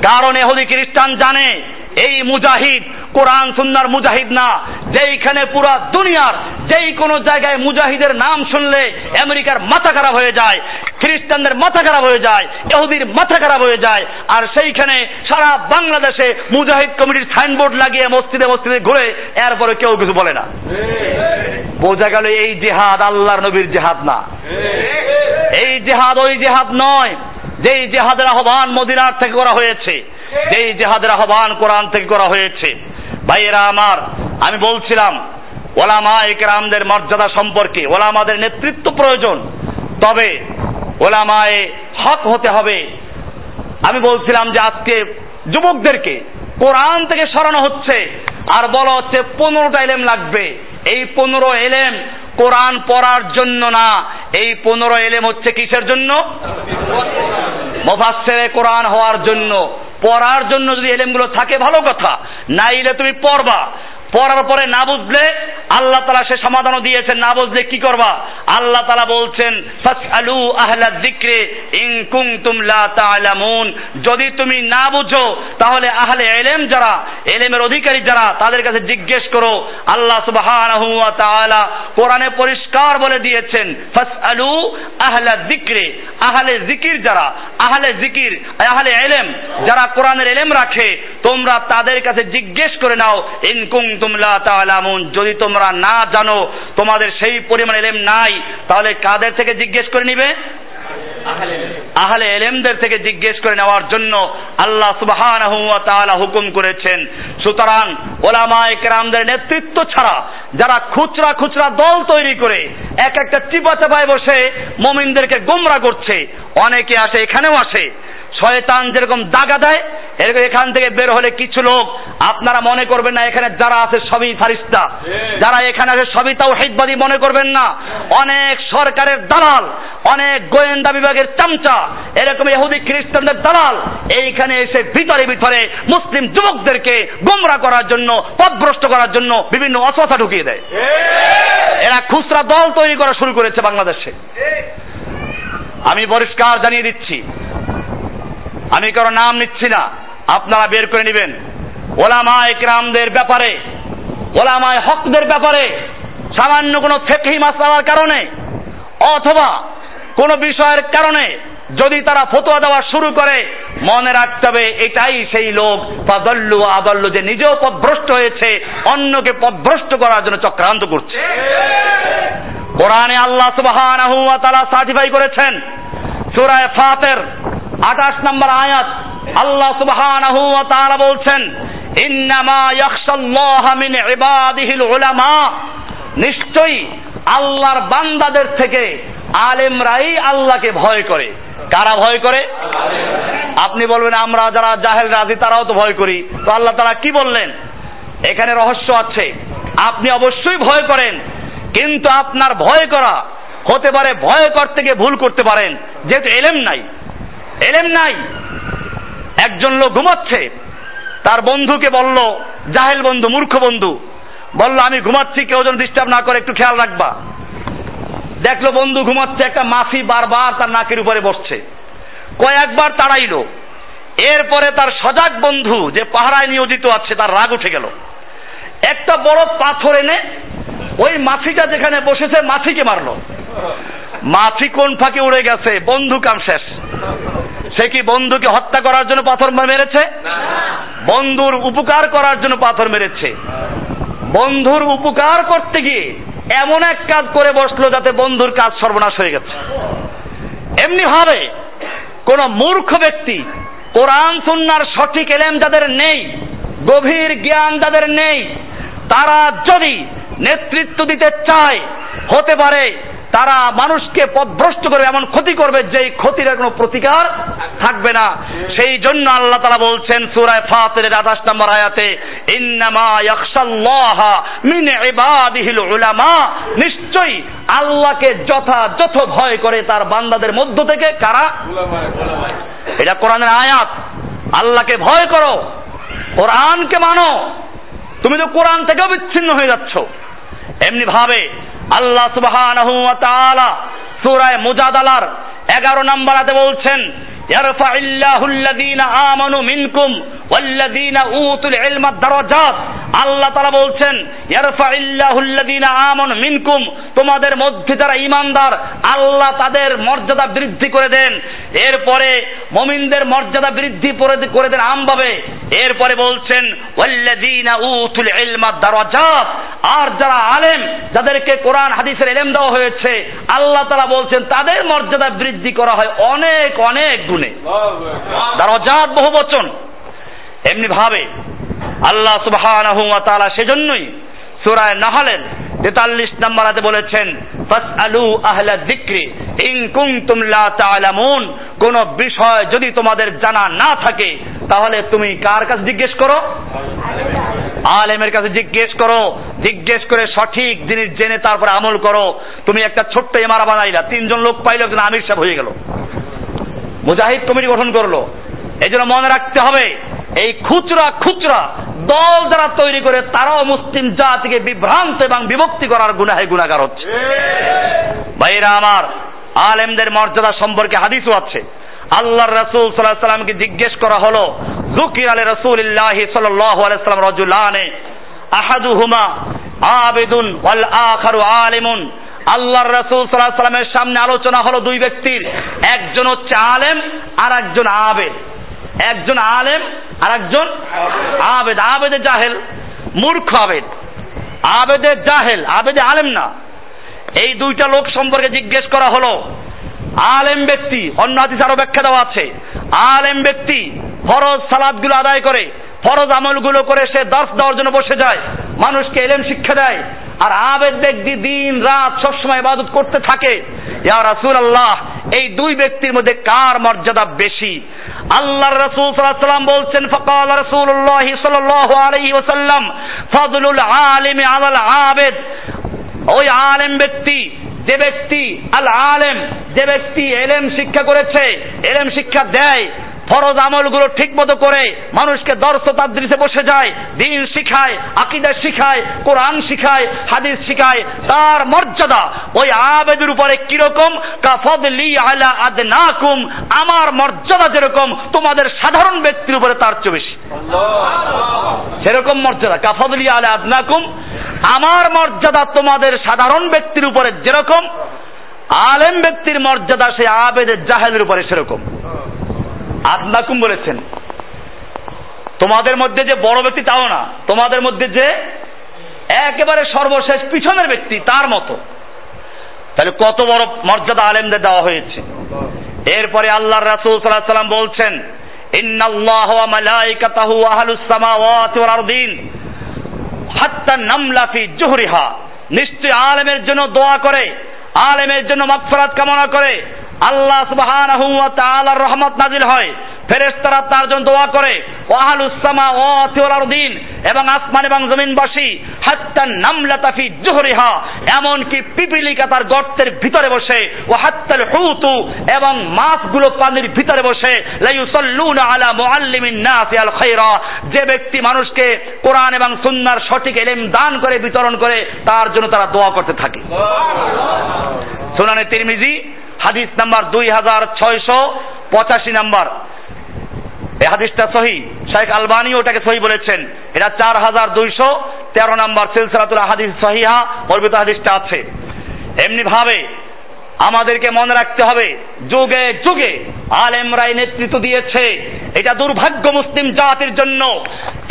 কারণ এহুদি খ্রিস্টান জানে এই মুজাহিদ কোরআন, সুন্নার মুজাহিদ না। যেইখানে পুরা দুনিয়ার যেই কোনো জায়গায় মুজাহিদের নাম শুনলে আমেরিকার মাথা খারাপ হয়ে যায়, খ্রিস্টানদের মাথা খারাপ হয়ে যায় এহুদির মাথা খারাপ হয়ে যায়, আর সেইখানে সারা বাংলাদেশে মুজাহিদ কমিটির সাইনবোর্ড লাগিয়ে মসজিদে মসজিদে ঘুরে এরপরে কেউ কিছু বলে না। বোঝা গেল এই জেহাদ আল্লাহর নবীর জেহাদ না। এই জেহাদ ওই জেহাদ নয়, যেই জেহাদের আহ্বান মদিনার থেকে করা হয়েছে। যেই জেহাদের আহ্বান কোরআন থেকে করা হয়েছে। ভাইয়েরা আমার, আমি বলছিলাম, ওলামা একরামদের মর্যাদা সম্পর্কে, ওলামাদের নেতৃত্ব প্রয়োজন, তবে ওলামায়ে হক হতে হবে। আমি বলছিলাম যে আজকে যুবকদেরকে কোরআন থেকে সরানো হচ্ছে, আর বলা হচ্ছে পনেরোটা এলেম লাগবে। এই পনেরো এলেম কোরআন পড়ার জন্য না। এই পনেরো এলেম হচ্ছে কিসের জন্য? মোফাসের কোরআন হওয়ার জন্য। পড়ার জন্য যদি এলেমগুলো থাকে, ভালো কথা। নাইলে তুমি পড়বা। পড়ার পরে না বুঝলে আল্লাহ তালা সে সমাধানও দিয়েছেন, না বুঝলে কি করবা? আল্লাহ তালা বলছেন আলু আহলা দিক্রে ইন কুনতুম লা যদি তুমি না বুঝো, তাহলে আহলে এলেম যারা, এলেমের অধিকারী যারা, তাদের কাছে জিজ্ঞেস করো। আল্লাহ তাআলা কোরআনে পরিষ্কার বলে দিয়েছেন আলু আহলা দিক্রে আহলে জিকির যারা, আহলে জিকির আহলে এলেম যারা কোরআনের এলেম রাখে, তোমরা তাদের কাছে জিজ্ঞেস করে নাও, ইন কুনতুম যদি তোমরা না জানো তোমাদের সেই পরিমাণ এলেম নাই, তাহলে কাদের থেকে জিজ্ঞেস করে নিবে? আহলে এলেমদের থেকে জিজ্ঞেস করে নেওয়ার জন্য আল্লাহ তাআলা হুকুম করেছেন। সুতরাং ওলামায়ে কেরামদের নেতৃত্ব ছাড়া যারা খুচরা খুচরা দল তৈরি করে, এক একটা চিপা চাপায় বসে মমিনদেরকে গোমরা করছে, অনেকে আসে এখানেও আসে। শয়তান যেরকম দাগা দেয়, এরকম এখান থেকে বের হলে কিছু লোক আপনারা মনে করবেন না এখানে যারা আছে সবই ফারিস্তা। যারা এখানে আছে সবই তাও হেদবাদী মনে করবেন না। অনেক সরকারের দালাল অনেক গোয়েন্দা বিভাগের চামচা এরকম ইহুদি খ্রিস্টানদের দালাল এইখানে এসে ভিতরে ভিতরে মুসলিম যুবকদেরকে গোমরা করার জন্য পথভ্রষ্ট করার জন্য বিভিন্ন অসফা ঢুকিয়ে দেয়। এরা খুচরা দল তৈরি করা শুরু করেছে বাংলাদেশে। আমি পরিষ্কার জানিয়ে দিচ্ছি। আমি কারও নাম নিচ্ছি না। আপনারা বের করে নেবেন। ওলামা একরামদের ব্যাপারে, ওলামায় হকদের ব্যাপারে সামান্য কোনো মাসলার কারণে অথবা কোনো বিষয়ের কারণে যদি তারা ফতোয়া দেওয়া শুরু করে, মনে রাখতে হবে এটাই সেই লোক আদল্লু যে নিজেও পথভ্রষ্ট হয়েছে, অন্যকে পথভ্রষ্ট করার জন্য চক্রান্ত করছে। কোরআনে আল্লাহ সার্টিফাই করেছেন, সূরা ফাতির আঠাশ নম্বর আয়াত, আল্লাহ তাআলা বলছেন ইন্নামা নিশ্চয়ই আল্লাহর বান্দাদের থেকে আলেমরাই আল্লাহকে ভয় করে। কারা ভয় করে? আপনি বলবেন, আমরা যারা জাহেল রাজি, তারাও তো ভয় করি। তো আল্লাহ তারা কি বললেন? এখানে রহস্য আছে। আপনি অবশ্যই ভয় করেন, কিন্তু আপনার ভয় করা হতে পারে ভয় করতে গিয়ে ভুল করতে পারেন, যেহেতু এলেম নাই। এলেম নাই। একজন লোক ঘুমাচ্ছে তার বন্ধুকে বলল, জাহেল বন্ধু, মূর্খ বন্ধু। বলল, আমি ঘুমাচ্ছি, কেউ যেন ডিস্টার্ব না করে, একটু খেয়াল রাখবা। দেখল বন্ধু ঘুমাচ্ছে, একটা মাফি বারবার তার নাকের উপরে বসছে। কয়েকবার তাড়াইলো। এরপরে তার সজাগ বন্ধু, যে পাহারায় নিয়োজিত আছে, তার রাগ উঠে গেল। একটা বড় পাথর এনে ওই মাফিটা যেখানে বসেছে, মাফিকে মারলো। মাফি কোন ফাঁকে উড়ে গেছে, বন্ধু কাম শেষ। সে কি বন্ধুকে হত্যা করার জন্য পাথর মেরেছে? বন্ধুর উপকার করার জন্য পাথর মেরেছে। বন্ধুর উপকার করতে গিয়ে এমন এক কাজ করে বসল যাতে বন্ধুর কাজ সর্বনাশ হয়ে গেছে। এমনি ভাবে কোন মূর্খ ব্যক্তি, কোরআন, সুন্নার সঠিক এলেম যাদের নেই, গভীর জ্ঞান যাদের নেই, তারা যদি নেতৃত্ব দিতে চায়, হতে পারে তারা মানুষকে পথভ্রষ্ট করবে এমন ক্ষতি করবে যে ক্ষতির কোনো প্রতিকার থাকবে না। সেই জন্য আল্লাহ তারা বলছেন, সুরায় ফাতিরের আঠাশ নম্বর আয়াতে, ইন্নামা ইয়াখশাল্লাহ মিন ইবাদিহিল উলামা। নিশ্চয়ই আল্লাহকে যথাযথ ভয় করে তার বান্দাদের মধ্য থেকে কারা? এটা কোরআনের আয়াত। আল্লাহকে ভয় করো, কোরআনকে মানো। তুমি তো কোরআন থেকেও বিচ্ছিন্ন হয়ে যাচ্ছ। এমনি ভাবে আল্লাহ সুবহানাহু ওয়া তাআলা সূরা মুজাদালার 11 নম্বর আয়াতে বলছেন ইয়ারফাইল্লাহুল্লাযীনা আমানু মিনকুম والذين أوتوا العلم الدرجات আল্লাহ তারা বলছেন ইয়ারফা ইল্লাহুল্লাযীনা আমানু মিনকুম তোমাদের মধ্যে যারা ঈমানদার আল্লাহ তাদের মর্যাদা বৃদ্ধি করে দেন এরপরে মুমিনদের মর্যাদা বৃদ্ধি করে দেন আমভাবে এরপরে বলছেন ওয়াল্লাযীনা উতুল ইলমা দারাজাত আর যারা আলেম যাদেরকে কোরআন হাদিসের ইলম দেওয়া হয়েছে আল্লাহ তাআলা বলছেন তাদের মর্যাদা বৃদ্ধি করা হয় অনেক অনেক গুণে দারাজাত বহু বচন এমনি ভাবে আল্লাহ সুবহানাহু ওয়া তাআলা সেজন্যই সূরা নাহলের তেতাল্লিশ নম্বর আয়াতে বলেছেন, ফাসআলু আহলা যিকরি, ইন কুনতুম লা তা'লামুন কোন বিষয় যদি তোমাদের জানা না থাকে, তাহলে তুমি কার কাছে জিজ্ঞেস করো? আলেমের কাছে জিজ্ঞেস করো। জিজ্ঞেস করে সঠিক জিনিস জেনে তারপর আমল করো। তুমি একটা ছোট্ট ইমারা বানাইলা, তিনজন লোক পাইলো একজন আমির সাহেব হয়ে গেল। মুজাহিদ কমিটি গঠন করল। এই জন্য মনে রাখতে হবে এই খুচরা খুচরা দল যারা তৈরি করে, তারাও মুসলিম জাতিকে বিভ্রান্ত এবং বিভক্তি করার গুনাহে গুণাগার হচ্ছে। ভাইরা আমার, আলেমদের মর্যাদা সম্পর্কে হাদিসও আছে। আল্লাহর রাসূল সাল্লাল্লাহু সাল্লামকে জিজ্ঞেস করা হলো, যুকির আলী রাসূলিল্লাহি সাল্লাল্লাহু আলাইহি সাল্লাম রাজুলানে আহাদুহুমা আবেদুন ওয়াল আখারু আলিমুন। আল্লাহর রাসূল সাল্লাল্লাহু আলাইহি সামনে আলোচনা হলো দুই ব্যক্তির, একজন হচ্ছে আলেম আর একজন আবেদ। একজন আলেম আর একজন আবেদ। আবেদে জাহেল, মূর্খ আবেদ। আবেদে জাহেল, আবেদে আলেম না। এই দুইটা লোক সম্পর্কে জিজ্ঞেস করা হলো, আলেম ব্যক্তি, অন্য হাদিস আরও ব্যাখ্যা দেওয়া আছে, আলেম ব্যক্তি ফরজ সালাদগুলো আদায় করে, ফরজ আমলগুলো করে সে দর্শ দেওয়ার জন্য বসে যায়, মানুষকে এলেম শিক্ষা দেয় আর আবেদ ব্যক্তি দিন, রাত সবসময় ইবাদত করতে থাকে। ইয়া রাসূলুল্লাহ, এই দুই ব্যক্তির মধ্যে কার মর্যাদা বেশি? আল্লাহর রাসূল সাল্লাল্লাহু বলছেন, ফাকাল রাসূলুল্লাহ সাল্লাল্লাহু আলাইহি ওয়াসাল্লাম ফাদলুল আলিমি আলাল আবেদ। ওই আলেম ব্যক্তি, যে ব্যক্তি, আল আলেম, যে ব্যক্তি এলেম শিক্ষা করেছে, এলেম শিক্ষা দেয় ফরজ আমলগুলো ঠিক মতো করে মানুষকে দর্শ তাদৃশে বসে যায়, দিন শিখায়, আকিদা শিখায়, কোরআন শিখায়, হাদিস শিখায়, তার মর্যাদা ওই আবেদের উপরে কীরকম? কাফদলি আলা আদনাকুম, আমার মর্যাদা যেরকম, তোমাদের সাধারণ ব্যক্তির উপরে তার চেয়ে বেশি। সেরকম মর্যাদা। কাফদলি আলা আদনাকুম, আমার মর্যাদা তোমাদের সাধারণ ব্যক্তির উপরে যেরকম, আলেম ব্যক্তির মর্যাদা সে আবেদের জাহেলের উপরে সেরকম। আদনাকুম বলেছেন। তোমাদের মধ্যে যে বড় ব্যক্তি তাও না, তোমাদের মধ্যে যে একেবারে সর্বশেষ পিছনের ব্যক্তি তার মতো। তাহলে কত বড় মর্যাদা আলেমদের দেওয়া হয়েছে। এরপরে আল্লাহ রাসূল সাল্লাল্লাহু সাল্লাম বলছেন, ইন্নাল্লাহ ওয়া মালাইকাতাহু আহলুস সামাওয়াতি ওয়াল আরদিন হাত্তা নামলা ফি জুহরিহা। নিশ্চয় আলেমের জন্য দোয়া করে, আলেমের জন্য মাগফিরাত কামনা করে আল্লাহ তাআলার রহমত নাজিল হয়। ফেরেশতারা তার জন্য দোয়া করে। ওয়াহালুস সামাওয়াতি ওয়াল এবং আসমান এবং জমিনবাসী, হাত্তা নামলাতা ফি জুহরিহা এমন কি পিপিলিকা তার গর্তের ভিতরে বসে ও হাত্তাল হুতু এবং মাছগুলো পানির ভিতরে বসে লা ইউসাল্লুনা আলা মুআল্লিমিন নাস আল খায়রা, যে ব্যক্তি মানুষকে কোরআন এবং সুন্নাহর সঠিক ইলম দান করে, বিতরণ করে, তার জন্য তারা দোয়া করতে থাকে। সুনানে তিরমিজি, হাদিস নাম্বার দুই হাজার ছয়শো পঁচাশি নাম্বার। এই হাদিসটা সহি। শাইখ আলবানি ওটাকে সহি বলেছেন। এটা চার হাজার দুইশো তেরো নাম্বার সিলসিলাতুল হাদিস সহিহা বর্বিত হাদিসটা আছে। এমনি ভাবে আমাদেরকে মনে রাখতে হবে, যুগে যুগে আলেমরাই নেতৃত্ব দিয়েছে। এটা দুর্ভাগ্য মুসলিম জাতির জন্য।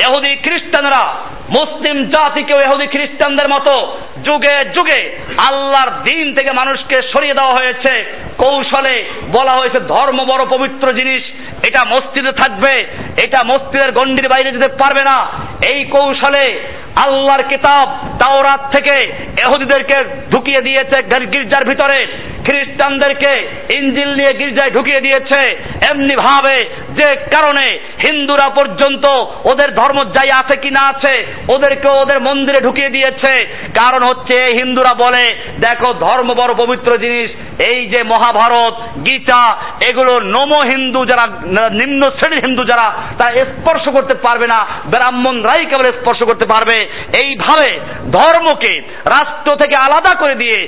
এহুদি খ্রিস্টানরা, মুসলিম জাতিকেও এহুদি খ্রিস্টানদের মতো যুগে যুগে আল্লাহর দিন থেকে মানুষকে সরিয়ে দেওয়া হয়েছে। কৌশলে বলা হয়েছে ধর্ম বড় পবিত্র জিনিস। এটা মসজিদে থাকবে, এটা মসজিদের গণ্ডির বাইরে যেতে পারবে না। এই কৌশলে আল্লাহর কিতাব তাওরাত থেকে এহুদিদেরকে ঢুকিয়ে দিয়েছে গির্জার ভিতরে। খ্রিস্টানদেরকে ইঞ্জিল নিয়ে গির্জায় ঢুকিয়ে দিয়েছে। এমনি ভাবে যে কারণে হিন্দুরা পর্যন্ত ওদের ধর্ম যাই আছে কি না আছে ওদেরকে ওদের মন্দিরে ঢুকিয়ে দিয়েছে। কারণ হচ্ছে হিন্দুরা বলে, দেখো ধর্ম বড় পবিত্র জিনিস, এই যে মহাভারত, গীতা, এগুলো নম হিন্দু যারা, নিম্ন শ্রেণির হিন্দু যারা, তারা স্পর্শ করতে পারবে না, ব্রাহ্মণরাই কেবল স্পর্শ করতে পারবে। এইভাবে ধর্মকে রাষ্ট্র থেকে আলাদা করে দিয়ে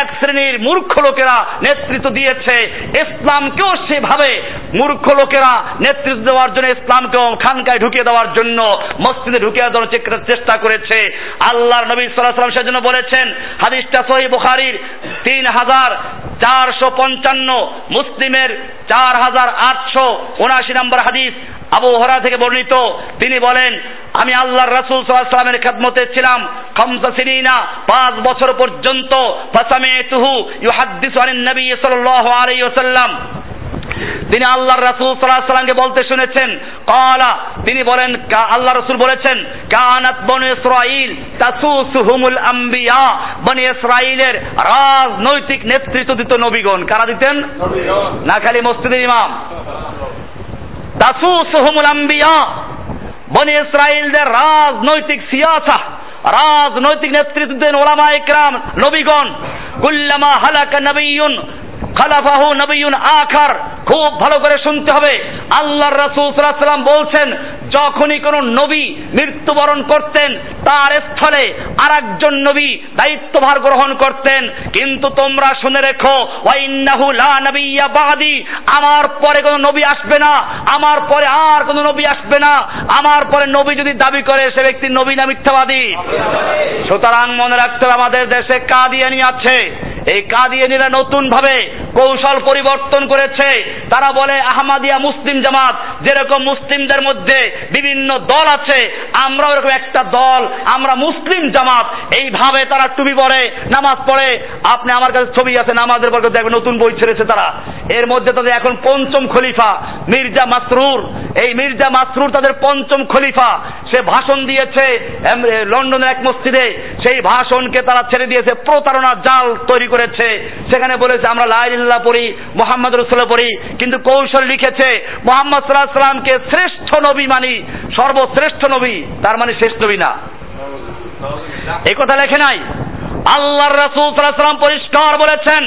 এক শ্রেণির মূর্খ লোকেরা নেতৃত্ব দিয়েছে। ইসলামকেও সেভাবে মূর্খ লোকেরা নেতৃত্ব দেওয়ার জন্য ইসলামকে খানকায় ঢুকিয়ে দেওয়ার জন্য মসজিদে ঢুকিয়ে দেওয়ার চেষ্টা করেছে। আল্লাহর নবী সাল্লাহ সাল্লাম সেজন্য বলেছেন, হাদিসটা সহি বুখারির তিন হাজার চারশো পঞ্চান্ন, মুসলিমের চার হাজার আটশো উনাশি নম্বর হাদিস আবু হরা থেকে বর্ণিত। তিনি বলেন, আমি আল্লাহর রাসূল আলাইহি খেদমতে ছিলাম খামসা সিনিনা, পাঁচ বছর পর্যন্ত। ফাসামিতুহু ইউহাদ্দিসু আনিন নবী সাল্লাল্লাহু তিনি আল্লাহর রাসূল সাল্লাল্লাহু আলাইহি বলতে শুনেছেন। ক্বালা তিনি বলেন আল্লাহ রাসূল বলেছেন কানাত বনু ইসরাঈল তাসুসুহুমুল আম্বিয়া বনি ইসরাঈলের রাজনৈতিক নেতৃত্ব দিত নবীগণ। কারা দিতেন? না খালি মসজিদের ইমাম। তাসুসুহুমুল আম্বিয়া বনি ইসরাইলদের রাজনৈতিক সিয়াসা রাজনৈতিক নেতৃত্ব দেন ওলামা ইকরাম নবীগণ। কুল্লামা হালাকা নবিয়ুন খালাফাহু নবিয়ুন আখার। খুব ভালো করে শুনতে হবে। আল্লাহর রাসূল আলাইহি বলছেন, যখনই কোন নবী মৃত্যুবরণ করতেন, তার স্থলে আর একজন নবী দায়িত্বভার গ্রহণ করতেন। কিন্তু তোমরা শুনে রেখো, ওয়াইন্নাহু লা নবিয়্যা বাদি। আমার পরে কোনো নবী আসবে না। আমার পরে আর কোনো নবী আসবে না। আমার পরে নবী যদি দাবি করে, সে ব্যক্তি নবী না মিথ্যাবাদী। সুতরাং মনে রাখতে আমাদের দেশে কাদিয়ানি আছে। এই কাদিয়ানিরা নতুন ভাবে কৌশল পরিবর্তন করেছে। তারা বলে, আহমাদিয়া মুসলিম জামাত, যেরকম মুসলিমদের মধ্যে বিভিন্ন দল আছে আমরা ওরকম একটা দল, আমরা মুসলিম জামাত। এইভাবে তারা টুপি পরে, নামাজ পড়ে। আপনি আমার কাছে ছবি আছে, নামাজের পর দেখবেন নতুন বই ছেড়েছে তারা। এর মধ্যে তাদের এখন পঞ্চম খলিফা, মির্জা মাসরুর। এই মির্জা মাসরুর তাদের পঞ্চম খলিফা। সে ভাষণ দিয়েছে লন্ডনের এক মসজিদে। সেই ভাষণকে তারা ছেড়ে দিয়েছে প্রতারণা জাল তৈরি করেছে। সেখানে বলেছে, আমরা লাইল্লাহ পড়ি, মোহাম্মদ রসুল্লাহ পড়ি, কিন্তু কৌশল লিখেছে, মোহাম্মদ সাল্লাহ সাল্লামকে শ্রেষ্ঠ নবী মানি, সর্বশ্রেষ্ঠ নবী, তার মানে শ্রেষ্ঠ নবী না। এই কথা লেখে নাই। আল্লাহর রাসূল সাল্লাহ সাল্লাম পরিষ্কার বলেছেন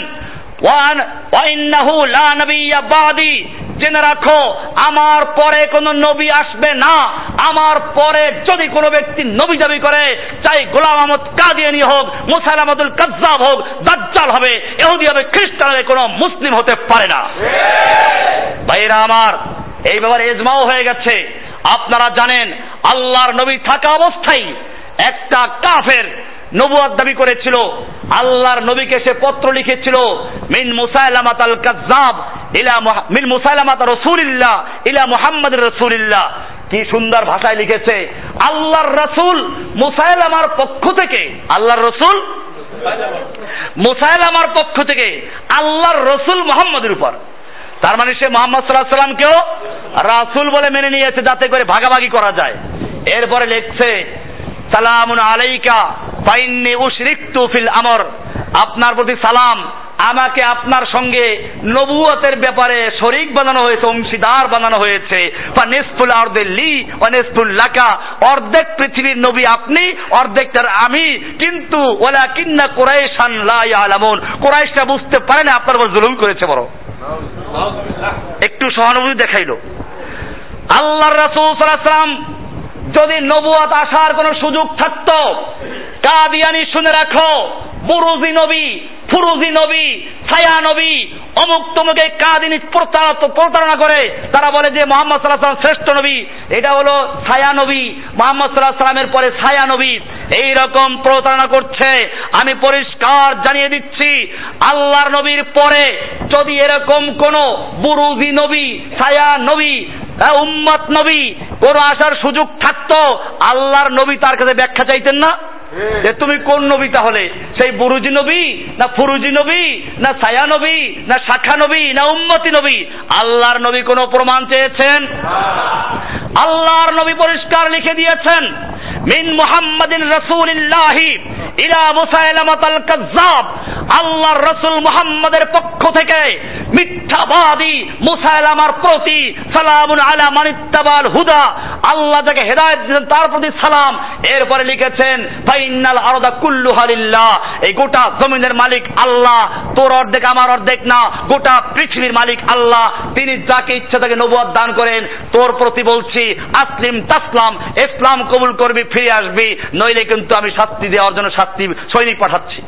ওয়ান, ওয়াইন্নাহু লা নাবিয়্যা বাদি। জেনে রাখো, আমার পরে কোন নবী আসবে না। আমার পরে যদি কোনো ব্যক্তি নবী দাবি করে, চাই গোলাম আহমদ কাদিয়ানি হোক মুসাইলামাতুল কাজ্জাব হোক, দাজ্জাল হবে, এহুদি হবে, খ্রিস্টান হবে, কোনো মুসলিম হতে পারে না। ভাইরা আমার, এই ব্যাপারে এজমাও হয়ে গেছে। আপনারা জানেন, আল্লাহর নবী থাকা অবস্থায় একটা কাফের নবুয়াদ দাবি করেছিল। আল্লাহর নবীকে সে পত্র লিখেছিল, মিন মুসাইলামাত আল কাজ্জাব ইলা মিন মুসাইলামাত রাসূলিল্লাহ ইলা মুহাম্মাদ রাসূলিল্লাহ। কি সুন্দর ভাষায় লিখেছে, আল্লাহর রাসূল মুসাইলামার পক্ষ থেকে। আল্লাহর রাসূল? মুসাইলামার পক্ষ থেকে, আল্লাহর রসুল মোহাম্মদের উপর। তার মানে সে মোহাম্মদ সাল্লাহ সাল্লামকেও রাসূল বলে মেনে নিয়েছে, যাতে করে ভাগাভাগি করা যায়। এরপরে লিখছে সালামুন আলাইকা, ফাইন্নি উশরিকতু ফিল আমর। আপনার প্রতি সালাম, আমাকে আপনার সঙ্গে নবুয়তের ব্যাপারে শরিক বানানো হয়েছে, অংশীদার বানানো হয়েছে। বা নেসফুল আর্দে লি নেসফুল লাকা। অর্ধেক পৃথিবীর নবী আপনি, অর্ধেকটার আমি। কিন্তু ওলা কিন্না কোরাইশান লা ইয়ালামুন। কোরাইশটা বুঝতে পারে না, আপনার উপর জুলুম করেছে বড়। একটু সহানুভূতি দেখাইলো। আল্লাহর রাসূল সাল্লাল্লাহু আলাইহি যদি নবুয়াত আসার কোনো সুযোগ থাকতো কাদিয়ানি শুনে রাখো। বুরুজি নবী, ফুরুজি নবী, ছায়া নবী, অমুক তমুকে কাদিনী প্রতারণা করে। তারা বলে যে মোহাম্মদ সাল্লাহ সাল্লাম শ্রেষ্ঠ নবী। এটা হলো ছায়া নবী। মোহাম্মদ সাল্লাহ সাল্লামের পরে ছায়া নবী। এই রকম প্রতারণা করছে। আমি পরিষ্কার জানিয়ে দিচ্ছি, আল্লাহর নবীর পরে যদি এরকম কোন বুরুজি নবী, ছায়া নবী উম্মত নবী কোন আসার সুযোগ থাকতো, আল্লাহর নবী তার কাছে ব্যাখ্যা চাইতেন না? যে তুমি কোন নবী তাহলে? সেই বুরুজি নবী না ফুরুজি নবী না ছায়া নবী না শাখা নবী না উম্মতি নবী? আল্লাহর নবী কোন প্রমাণ চেয়েছেন? আল্লাহর নবী পরিষ্কার লিখে দিয়েছেন। মিন মুহাম্মাদিন রাসূলিল্লাহি ইলা মুসাইলামাতাল কাজ্জাব। আল্লাহর রাসূল মুহাম্মাদের পক্ষ থেকে মিথ্যাবাদী মুসাইলামার প্রতি সালামুন আলা মানিত্তাবাল হুদা। আল্লাহ যাকে হেদায়েত দিয়েছেন, তার প্রতি সালাম। এরপরে লিখেছেন ফাইনাল আরদা কুল্লু হালিল্লাহ এই গোটা জমিনের মালিক আল্লাহ, তোর অর্ধেক, আমার অর্ধেক না, গোটা পৃথিবীর মালিক আল্লাহ। তিনি যাকে ইচ্ছা তাকে নবুয়াদ দান করেন। তোর প্রতি বলছি, আসলিম তাসলাম, ইসলাম কবুল করবি ফিরে আসবি, নইলে কিন্তু আমি শাস্তি দেওয়ার জন্য শাস্তি সৈনিক পাঠাচ্ছি।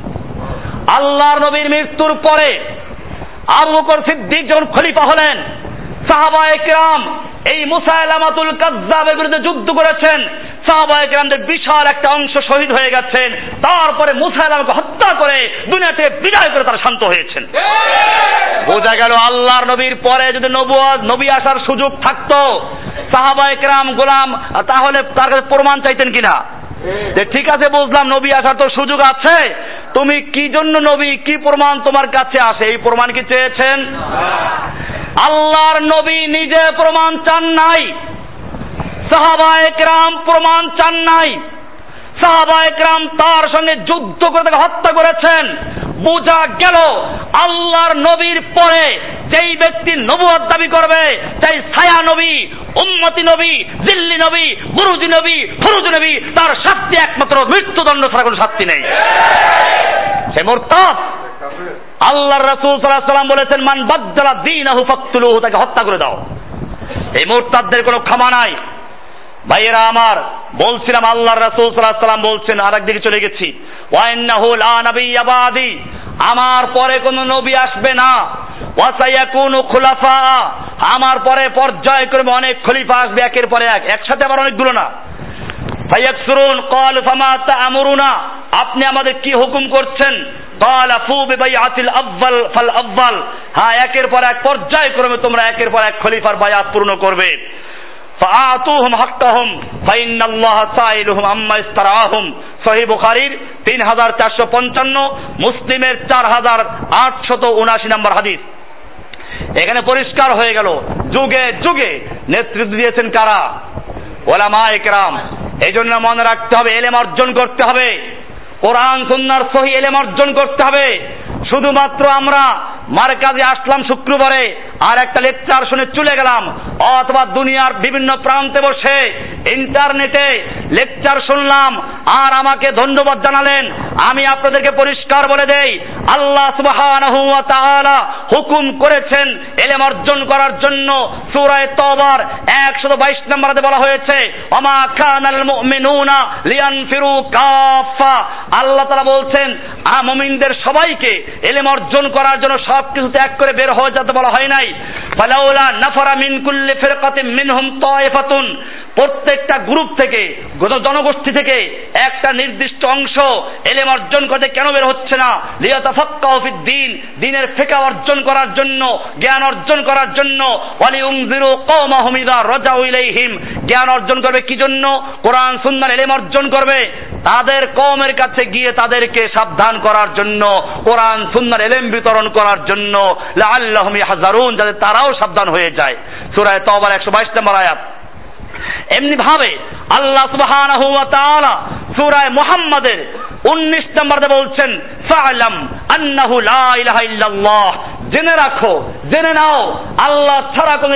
আল্লাহর নবীর মৃত্যুর পরে আবু বকর সিদ্দিক যখন খলিফা হলেন সাহাবা একরাম এই মুসাইলামাতুল কাজ্জাবের বিরুদ্ধে যুদ্ধ করেছেন। সাহাবা একরামদের বিশাল একটা অংশ শহীদ হয়ে গেছেন। তারপরে মুসাইলামাকে হত্যা করে দুনিয়া থেকে বিদায় করে তারা শান্ত হয়েছেন। বোঝা গেল আল্লাহর নবীর পরে যদি নবুয়াদ, নবী আসার সুযোগ থাকতো। সাহাবা একরাম গোলাম, তাহলে তার কাছে প্রমাণ চাইতেন কিনা? ঠিক আছে বুঝলাম নবী আসার তো সুযোগ আছে। তুমি কি জন্য নবী কি প্রমাণ তোমার কাছে আসে? এই প্রমাণ কি চেয়েছেন? আল্লাহর নবী নিজে প্রমাণ চান নাই। সাহাবা একরাম প্রমাণ চান নাই। সাহাবা একরাম তার সঙ্গে যুদ্ধ করে তাকে হত্যা করেছেন। বোঝা গেল আল্লাহর নবীর পরে যেই ব্যক্তি নবুয়াদ দাবি করবে চাই ছায়া নবী, উম্মতি নবী, দিল্লি নবী গুরুজি নবী, ফরুজ নবী, তার শাস্তি একমাত্র মৃত্যুদণ্ড ছাড়া কোনো শাস্তি নেই। সে মোরতাদ। আল্লাহর রাসূল সাল্লাল্লাহু সাল্লাম বলেছেন, মান বাদ্দালা দীনাহু ফাকতুলুহু তাকে হত্যা করে দাও। এই মোরতাদদের কোনো ক্ষমা নাই। ভাইয়েরা আমার বলছিলাম আল্লাহর রাসূল সাল্লাল্লাহু সাল্লাম বলছেন আর একদিকে চলে গেছি ওয়াইন্নাহু লা নাবিয়্যা বাদি আমার পরে কোনো নবী আসবে না ওয়াসায়াকুনু খুলাফা আমার পরে পর্যায়ক্রমে অনেক খলিফা আসবে একের পরে এক একসাথে আবার অনেকগুলো না ফায়াকসুরুন ক্বাল ফামা তা'মুরুনা আপনি আমাদের কি হুকুম করছেন قال فو ببيعة الأول فالأول হ্যাঁ একের পর এক পর্যায়ক্রমে তোমরা একের পর এক খলিফার বায়াত পূর্ণ করবে ফাআতুহুম হাক্কাহুম, ফাইন্নাল্লাহ সাইলুহুম আম্মা ইস্তারাহুম। সহি বুখারীর তিন হাজার চারশো পঞ্চান্ন, মুসলিমের চার হাজার আটশত উনাশি নম্বর হাদিস। এখানে পরিষ্কার হয়ে গেল, যুগে যুগে নেতৃত্ব দিয়েছেন কারা? ওলামা একরাম এই জন্য মনে রাখতে হবে, এলেম অর্জন করতে হবে। কোরআন, সুন্নার সহি এলেম অর্জন করতে হবে। শুধুমাত্র আমরা মার্কাজে আসলাম শুক্রবারে আর একটা লেকচার শুনে চলে গেলাম। অথবা দুনিয়ার বিভিন্ন প্রান্তে বসে ইন্টারনেটে লেকচার শুনলাম, আর আমাকে ধন্যবাদ জানালেন। আমি আপনাদেরকে পরিষ্কার বলে দেই, আল্লাহ সুবহানাহু ওয়া তাআলা হুকুম করেছেন এলেম অর্জন করার জন্য। সূরায়ে তওবার 122 নম্বরে বলা হয়েছে, ওমা কানাল মুমিনুনা লিয়ানফিরু কাফা আল্লাহ তাআলা বলছেন মুমিনদের সবাইকে এলেম অর্জন করার জন্য সব কিছু ত্যাগ করে বের হয়ে যেতে বলা হয় নাই। ফালাউলা নাফারা মিন কুল্লি ফিরকাতিন মিনহুম তায়েফাতুন প্রত্যেকটা গ্রুপ থেকে জনগোষ্ঠী থেকে একটা নির্দিষ্ট অংশ এলেম অর্জন করতে কেন বের হচ্ছে না? লিয়াতাফাক্কাহু ফিদ দিন, দিনের ফিকা অর্জন করার জন্য, জ্ঞান অর্জন করার জন্য। ওয়ালি উনজিরু কওমাহুম ইযা রাজাউ ইলাইহিম। জ্ঞান অর্জন করবে কি জন্য? কোরআন সুন্নাহর এলেম অর্জন করবে। তাদের কওমের কাছে গিয়ে তাদেরকে সাবধান করার জন্য, কোরআন সুন্নাহর এলেম বিতরণ করার জন্য। লাআল্লাহুম ইয়াহজারুন, যাতে তারাও সাবধান হয়ে যায়। সূরা তওবার 122 নম্বর আয়াত। এমনি ভাবে আল্লাহ সুবহানাহু ওয়া মুহাম্মাদের 19 নম্বরে বলছেন আন্নাহু লা ইলাহা ইল্লাল্লাহ। জেনে রাখো, জেনে নাও, আল্লাহ ছাড়া কোনো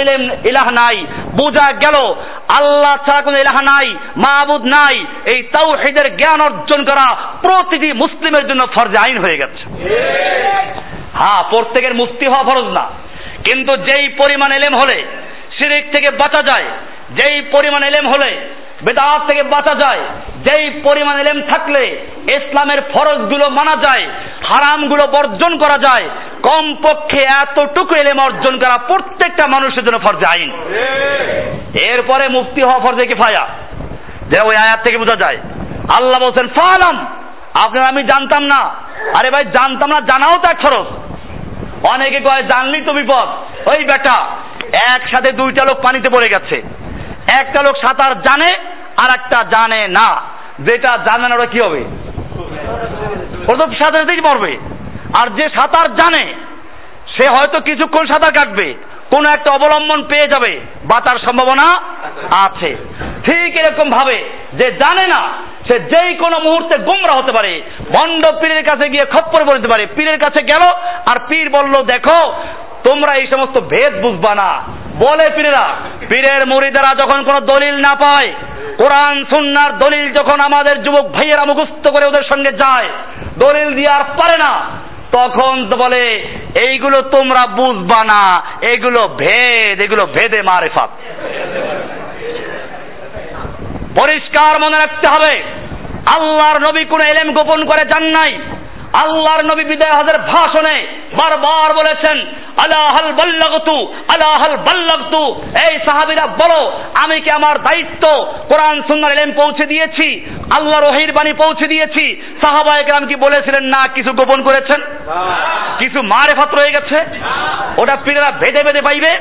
ইলাহ নাই। বোঝা গেল, আল্লাহ ছাড়া কোনো ইলাহ নাই, মাবুদ নাই। এই তাওহীদের জ্ঞান অর্জন করা প্রতিটি মুসলিমের জন্য ফরজে আইন হয়ে গেছে। হ্যাঁ প্রত্যেকের মুফতি হওয়া ফরজ না। কিন্তু যেই পরিমাণ এলেম হলে, শিরিক থেকে বাঁচা যায় যেই পরিমাণ এলেম হলে বেদাত থেকে বাঁচা যায়, যেই পরিমাণ এলেম থাকলে ইসলামের ফরজগুলো মানা যায়, হারামগুলো বর্জন করা যায়, কমপক্ষে এতটুকু এলেম অর্জন করা প্রত্যেকটা মানুষের জন্য ফরজে আইন। এরপরে মুক্তি হওয়া ফরজে কি ফায়া যে ওই আয়াত থেকে বোঝা যায়। আল্লাহ বলছেন, ফালাম, আপনার আমি জানতাম না। আরে ভাই, জানতাম না জানাও তো এক খরচ। অনেকে কয়, জানলি তো বিপদ। ওই বেটা, একসাথে দুইটা লোক পানিতে পড়ে গেছে। একটা লোক সাঁতার জানে আর একটা জানে না। যেটা জানে না, ওটা কি হবে? ওরা তো সাঁতার সাথেই মরবে আর যে সাঁতার জানে, সে হয়তো কিছুক্ষণ সাঁতার কাটবে। কোন একটা অবলম্বন পেয়ে যাবে বাঁচার সম্ভাবনা আছে। ঠিক এরকম ভাবে যে জানে না, সে যেই কোনো মুহূর্তে গোমরা হতে পারে। মন্ড পীরের কাছে গিয়ে খপ্পরে বলতে পারে। পীরের কাছে গেল, আর পীর বলল, দেখো, তোমরা এই সমস্ত ভেদ বুঝবা না। বলে পীরেরা, পীরের মুড়িদারা যখন কোনো দলিল না পায়, কোরআন, সুন্নার দলিল যখন আমাদের যুবক ভাইয়েরা মুখস্থ করে ওদের সঙ্গে যায়, দলিল দিয়ে আর পারে না, তখন বলে, এইগুলো তোমরা বুঝবা না, এগুলো ভেদ, এগুলো ভেদে মারে মারেফাত। পরিষ্কার মনে রাখতে হবে, আল্লাহর নবী কোন এলেম গোপন করে যান নাই, আল্লাহর নবী বিদায় হাজার ভাষণে বারবার বলেছেন আলাহাল বাল্লাগতু আলাহাল বাল্লাগতু। এই সাহাবীরা, বলো, আমি কি আমার দায়িত্ব কোরআন সুন্নাহর ইলম পৌঁছে দিয়েছি? আল্লাহর ওহীর বাণী পৌঁছে দিয়েছি? সাহাবায়ে কেরাম কি বলেছিলেন, না, কিছু গোপন করেছেন? কিছু মারেফাত রয়ে গেছে? ওটা পীরেরা ভেদে ভেদে পাইবে?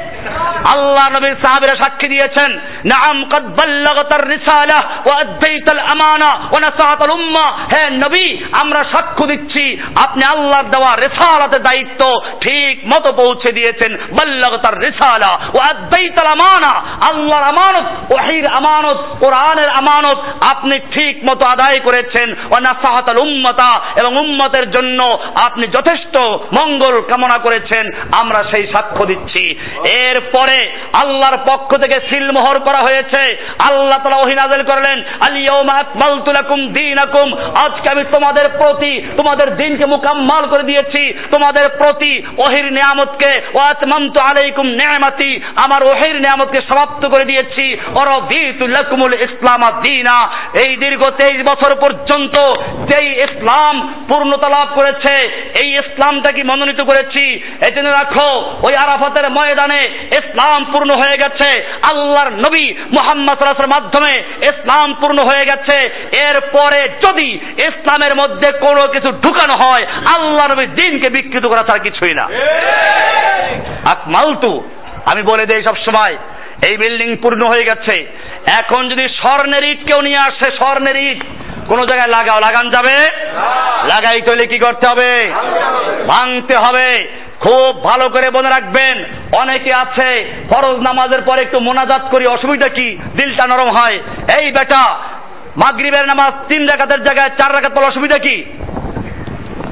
আল্লাহ নবীর সাহাবীরা সাক্ষী দিয়েছেন, নাম কদ বাল্লাগতার রিসালা ওয়া আদাইতাল আমানা ওয়া নাসাহাতাল উম্মাহ হে নবী, আমরা সাক্ষ্য দিচ্ছি, আপনি আল্লাহর দেওয়া রিসালাতের দায়িত্ব ঠিক মতো পৌঁছে দিয়েছেন বাল্লাগতার রিসালা ও আমানা, আল্লাহর আমানত ওয়াহির আমানত, কোরআনের আমানত আপনি ঠিক মতো আদায় করেছেন। ও নাসাহাতাল উম্মতা, এবং উম্মতের জন্য আপনি যথেষ্ট মঙ্গল কামনা করেছেন। আমরা সেই সাক্ষ্য দিচ্ছি। এরপরে আল্লাহর পক্ষ থেকে সিলমোহর করা হয়েছে। আল্লাহ তাআলা ওহী নাযিল করলেন আলিয়াউমা আকমালতু আজকে আমি তোমাদের প্রতি, তোমাদের দিনকে মুকাম্মাল করে দিয়েছি। তোমাদের প্রতি ওহির নিয়ামতকে আলাইকুম আমার ওহির নিয়ামতকে সমাপ্ত করে দিয়েছি ওয়ারাদিতু লাকুমুল ইসলাম দীনা এই দীর্ঘ তেইশ বছর পর্যন্ত যেই ইসলাম পূর্ণতা লাভ করেছে, এই ইসলামটা কি মনোনীত করেছি? এই জন্য রাখো, ওই আরাফাতের ময়দানে ইসলাম পূর্ণ হয়ে গেছে, আল্লাহর নবী মোহাম্মদ সাল্লাল্লাহু মাধ্যমে ইসলাম পূর্ণ হয়ে গেছে, এরপরে যদি ইসলামের মধ্যে কোনো কিছু ঢুকানো হয় আল্লাহ নবীর দিনকে বিকৃত করা ছাড়া কিছুই না। আকমালতু, আমি বলে দেই সব সময় এই বিল্ডিং পূর্ণ হয়ে গেছে। এখন যদি স্বর্ণের ইট কেউ নিয়ে আসে, স্বর্ণের ইট, কোন জায়গায় লাগাও, লাগান যাবে? লাগাইতে হলে কি করতে হবে? ভাঙতে হবে। খুব ভালো করে মনে রাখবেন, অনেকে আছে, ফরজ নামাজের পরে একটু মোনাজাত করি, অসুবিধা কি? দিলটা নরম হয়। এই বেটা, মাগরিবের নামাজ তিন রাকাতের জায়গায় চার রাকাত পড়লে অসুবিধা কি?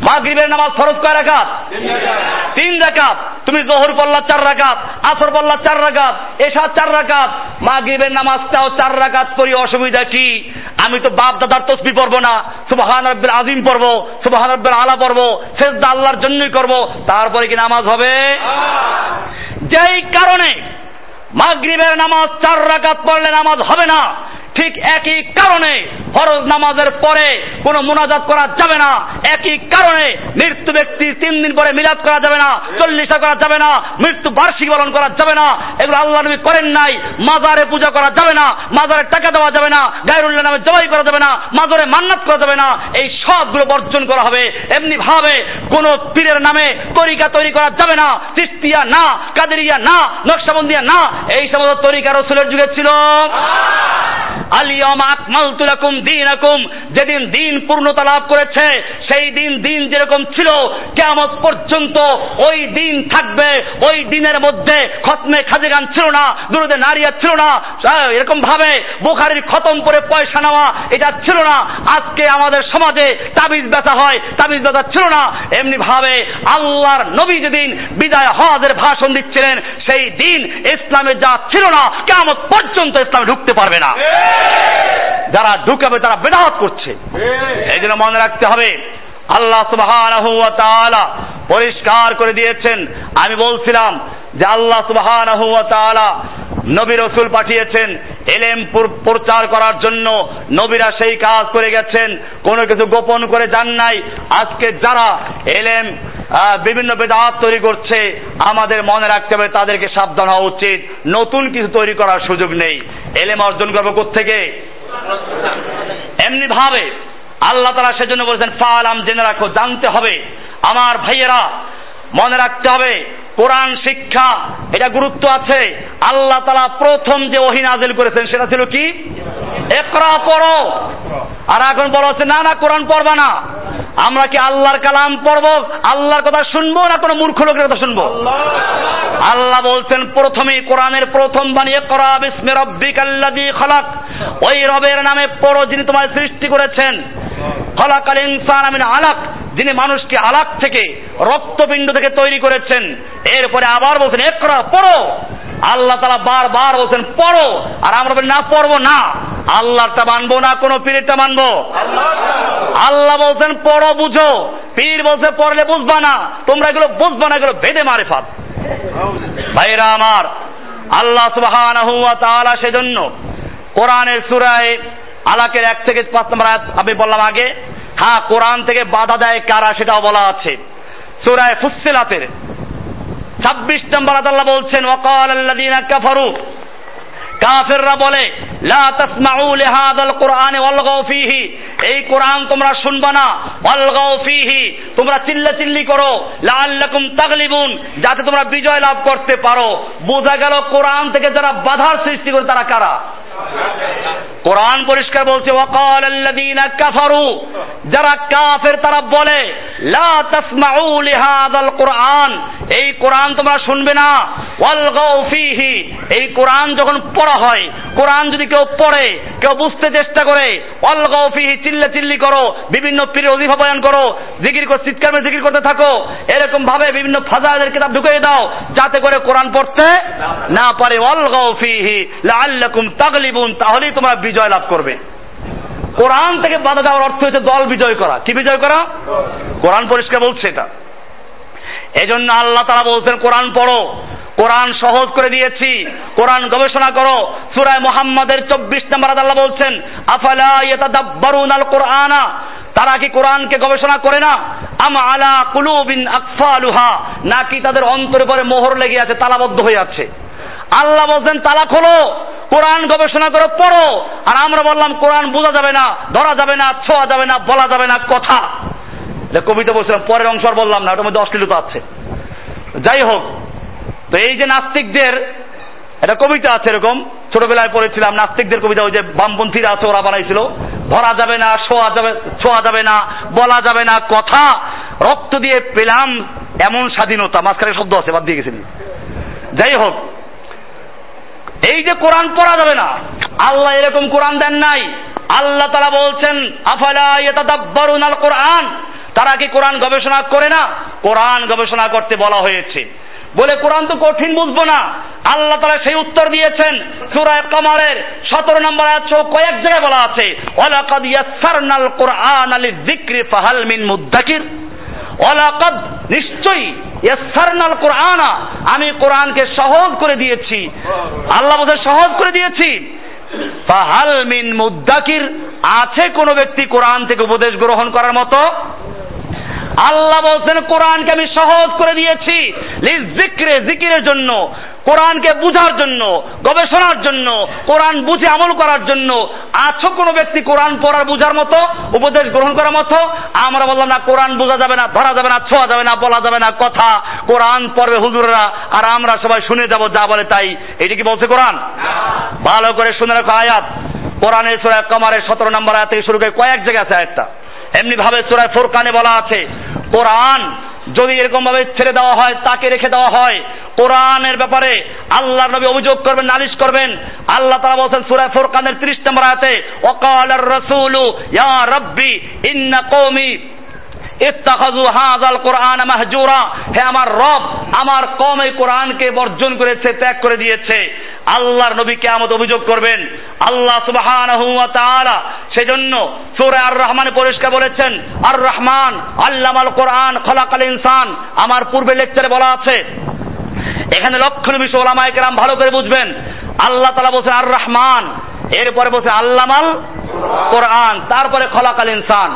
মাগরিবের নামাজ ফরজ কয় রাকাত? রাকাত। তুমি পড়লা চার রাকাত, আসর পড়লা চার রাকাত চার রাকাত, মাগরিবের নামাজটাও চার রাকাত অসুবিধা কি? আমি তো বাপ দাদার তসবি পড়ব না রব্বিল আজিম পড়ব রব্বিল আলা পড়ব, সেজদা আল্লাহর জন্যই করব, তারপরে কি নামাজ হবে? যেই কারণে মাগরিবের নামাজ চার রাকাত পড়লে নামাজ হবে না ঠিক একই কারণে ফরজ নামাজের পরে কোনো মোনাজাত করা যাবে না। একই কারণে মৃত্যু ব্যক্তি তিন দিন পরে মিলাদ করা যাবে না, চল্লিশা করা যাবে না, মৃত্যু বার্ষিক পালন করা যাবে না। এগুলো আল্লাহ নবী করেন নাই, মাজারে পূজা করা যাবে না, মাজারে টাকা দেওয়া যাবে না, গায়রুল্লাহ নামে জবাই করা যাবে না, মাজারে মান্নাত করা যাবে না। এই সবগুলো বর্জন করা হবে। এমনি ভাবে কোন পীরের নামে তরিকা তৈরি করা যাবে না, তিস্তিয়া না, কাদেরিয়া না, নকশাবন্দিয়া না। এই সমস্ত তরিকা রসুলের যুগে ছিল। আলিয়ম আকমালতু লাকুম দীনাকুম, যেদিন দিন পূর্ণতা লাভ করেছে, সেই দিন দিন যেরকম ছিল কেমন পর্যন্ত ওই দিন থাকবে, ওই দিনের মধ্যে খতমে খাজে গান ছিল না, দুরুদে নারিয়া ছিল না এরকম ভাবে বুখারির খতম করে পয়সা নেওয়া এটা ছিল না। আজকে আমাদের সমাজে তাবিজ ব্যথা হয়, তাবিজ ব্যথা ছিল না। এমনি ভাবে আল্লাহর নবী যেদিন বিদায় হজের ভাষণ দিচ্ছিলেন, সেই দিন ইসলামে যা ছিল না কেমন পর্যন্ত ইসলামে ঢুকতে পারবে না। যারা ঢুকাবে তারা বেদাহত করছে। এই জন্য মনে রাখতে হবে আল্লাহ তাআলা পরিষ্কার করে দিয়েছেন। আমি বলছিলাম যে আল্লাহ তাআলা নবী রসুল পাঠিয়েছেন এলেম প্রচার করার জন্য নবীরা সেই কাজ করে গেছেন। কোনো কিছু গোপন করে যান নাই। আজকে যারা এলেম বিভিন্ন বেদাত তৈরি করছে। আমাদের মনে রাখতে হবে, তাদেরকে সাবধান হওয়া উচিত। নতুন কিছু তৈরি করার সুযোগ নেই। এলেম অর্জন করব থেকে এমনি ভাবে। আল্লাহ তারা সেজন্য বলেছেন, ফালাম জেনে রাখো, জানতে হবে। আমার ভাইয়েরা, মনে রাখতে হবে, কোরআন, শিক্ষা, এটা গুরুত্ব আছে। আল্লাহ তালা প্রথম যে ওহি নাজিল করেছেন, সেটা ছিল কি? একরা পড়ো। আর এখন বলা হচ্ছে, না না, কোরআন পড়বা না। আমরা কি আল্লাহর কালাম পড়ব? আল্লাহর কথা শুনব না কোনো মূর্খ লোকের কথা শুনব? আল্লাহ বলছেন, প্রথমেই কোরআনের প্রথম বাণী করা বিস্মে রব্বিকাল্লাযী খালাক। ওই রবের নামে পড়ো যিনি তোমায় সৃষ্টি করেছেন। খলাকাল ইনসান আমিন আলাক। যিনি মানুষকে আলাক থেকে, রক্তপিণ্ড থেকে তৈরি করেছেন। এরপরে আবার বলছেন একরা পড়ো। আল্লাহ তালা বারবার বলছেন, পড়ো। আর আমরা না, পড়ব না। আল্লাহটা মানবো না, কোনো পীরেরটা মানবো? আল্লাহ বলছেন, পড়ো, বুঝো। পীর বলছে, পড়লে বুঝবা না। তোমরা এগুলো বুঝবা না, এগুলো ভেদে মারে ফাত ভাইরা আমার, আল্লাহ ওয়া তাআলা সেজন্য কোরআনের সুরায় আলাকের এক থেকে পাঁচ নম্বর আমি বললাম আগে। হ্যাঁ কোরআন থেকে বাধা দেয় কারা সেটাও বলা আছে। সূরায় ফুসসিলাতের ছাব্বিশ নম্বর আল্লাহ বলছেন ওয়াকাল আল্লাযীনা কাফারু কাফেররা বলে, লা তাসমাউ লিহাদাল কোরআনে ওয়ালগাউ ফিহি। এই কোরআন তোমরা শুনবা না। ওয়ালগাউ ফিহি, তোমরা চিল্লা চিল্লি করো। লাআল্লাকুম তাগলিবুন, যাতে তোমরা বিজয় লাভ করতে পারো। বোঝা গেল কোরআন থেকে যারা বাধার সৃষ্টি করে তারা কারা? কোরআন পরিষ্কার বলছে, ওয়াকাল আল্লাযীনা কাফারু যারা কাফের, তারা বলে, লা তাসমাউ লিহাদাল কোরআন এই কোরআন তোমরা শুনবে না ওয়ালগাউ ফিহি এই কোরআন যখন পড়া হয় কোরআন যদি কেউ পড়ে, কেউ বুঝতে চেষ্টা করে ওয়ালগাউ ফিহি চিল্লা চিল্লি করো বিভিন্ন পীরের অজিফা বয়ান করো, জিকির করে, চিৎকার করে জিকির করতে থাকো এরকম ভাবে বিভিন্ন ফাজাইলের কিতাব ঢুকিয়ে দাও, যাতে করে কোরআন পড়তে না পারে। ওয়ালগাউ ফিহি লাআল্লাকুম তাগলিবুন তাহলেই তোমরা বিজয় লাভ করবে। কোরআন থেকে বাধা দেওয়ার অর্থ হচ্ছে দল বিজয় করা। কি বিজয় করা? কোরআন পরিষ্কার বলছে এটা। এজন্য আল্লাহ তারা বলছেন, কোরআন পড়ো, কোরআন সহজ করে দিয়েছি, কোরআন গবেষণা করো। সূরা মুহাম্মাদের 24 নম্বর আল্লাহ বলছেন, আফালা আল কোরআনা? তারা কি কোরআনকে গবেষণা করে না? আম আলা কুলুবিন আকফালুহা? নাকি তাদের অন্তরে পরে মোহর লেগে আছে, তালাবদ্ধ হয়ে আছে? আল্লাহ বলছেন, তালা খোলো। কোরআন গবেষণা করে পড়ো। আর আমরা বললাম, কোরআন বোঝা যাবে না, ধরা যাবে না, ছোঁয়া যাবে না, বলা যাবে না, কথা। কবিতা বলছিলাম, পরের অংশ আর বললাম না, ওটার মধ্যে অশ্লীলতা আছে। যাই হোক, তো এই যে নাস্তিকদের, একটা কবিতা আছে এরকম, ছোটবেলায় পড়েছিলাম, নাস্তিকদের কবিতা, ওই যে বামপন্থীরা আছে, ওরা বানাইছিল, ধরা যাবে না শোয়া যাবে, ছোঁয়া যাবে না, বলা যাবে না, কথা। রক্ত দিয়ে পেলাম এমন স্বাধীনতা, মাঝখানে শব্দ আছে, বাদ দিয়ে গেছেন যাই হোক এই যে কোরআন পড়া যাবে না। আল্লাহ এরকম কোরআন দেন নাই। আল্লাহ তারা বলছেন, আফালা আল কোরআন তারা কি কোরআন গবেষণা করে না? কোরআন গবেষণা করতে বলা হয়েছে। বলে কোরআন তো কঠিন বুঝব না। আল্লাহ তারা সেই উত্তর দিয়েছেন সুরায় কামারের সতেরো নম্বর আছে কয়েক জায়গায় বলা আছে, ওয়ালাকাদ ইয়াসসারনাল কোরআন আলি যিকরি ফাহাল মিন মুদ্দাকির? ওয়ালাকাদ নিশ্চয়ই আমি কোরআনকে সহজ করে দিয়েছি। আল্লাহ বোধহয় সহজ করে দিয়েছি। মিন মুদ্দাকির আছে কোন ব্যক্তি কোরআন থেকে উপদেশ গ্রহণ করার মতো? আল্লাহ বলছেন, কোরআনকে আমি সহজ করে দিয়েছি। জন্য। কোরআনকে বুঝার জন্য, গবেষণার জন্য, কোরআন বুঝে আমল করার জন্য, আছো কোনো ব্যক্তি কোরআন পড়ার বুঝার মতো, উপদেশ গ্রহণ করার মতো? আমরা বললাম, না, কোরআন বোঝা যাবে না, ধরা যাবে না, ছোঁয়া যাবে না, বলা যাবে না, কথা। কোরআন পড়বে হুজুররা, আর আমরা সবাই শুনে যাব যা বলে তাই। এটি কি বলছে কোরআন? ভালো করে শুনে রাখো আয়াত। কোরআনের সুরা কমারের সতেরো নম্বর আয়াত থেকে শুরু করে কয়েক জায়গায় আছে আয়াতটা। এমনি ভাবে সুরায় ফোরকানে বলা আছে, কোরআন যদি এরকম ভাবে ছেড়ে দেওয়া হয়, তাকে রেখে দেওয়া হয়, কোরআনের ব্যাপারে আল্লাহর নবী অভিযোগ করবেন, নালিশ করবেন। আল্লাহ তারা বলছেন সুরায় ফোরকানের ত্রিশ নম্বর আয়াতে ওকাল রসুলু, ইয়া রব্বি, ইন্না কৌমি কোরআন মাহজুরা। হে আমার রব, আমার কম এই কোরআনকে বর্জন করেছে, ত্যাগ করে দিয়েছে। আল্লাহর নবী কিয়ামত অভিযোগ করবেন। আল্লাহ তাআলা সেজন্য সূরা আর রহমানে পরিষ্কার বলেছেন আর রহমান আল্লামাল কোরআন, খলাকাল ইনসান। আমার পূর্বে লেকচারে বলা আছে। এখানে লক্ষ বিষয় ওলামায়ে কেরাম ভালো করে বুঝবেন। আল্লাহ তাআলা বলছেন আর রহমান এরপরে বলছে, আল্লামাল কোরআন তারপরে খলাকাল ইনসান।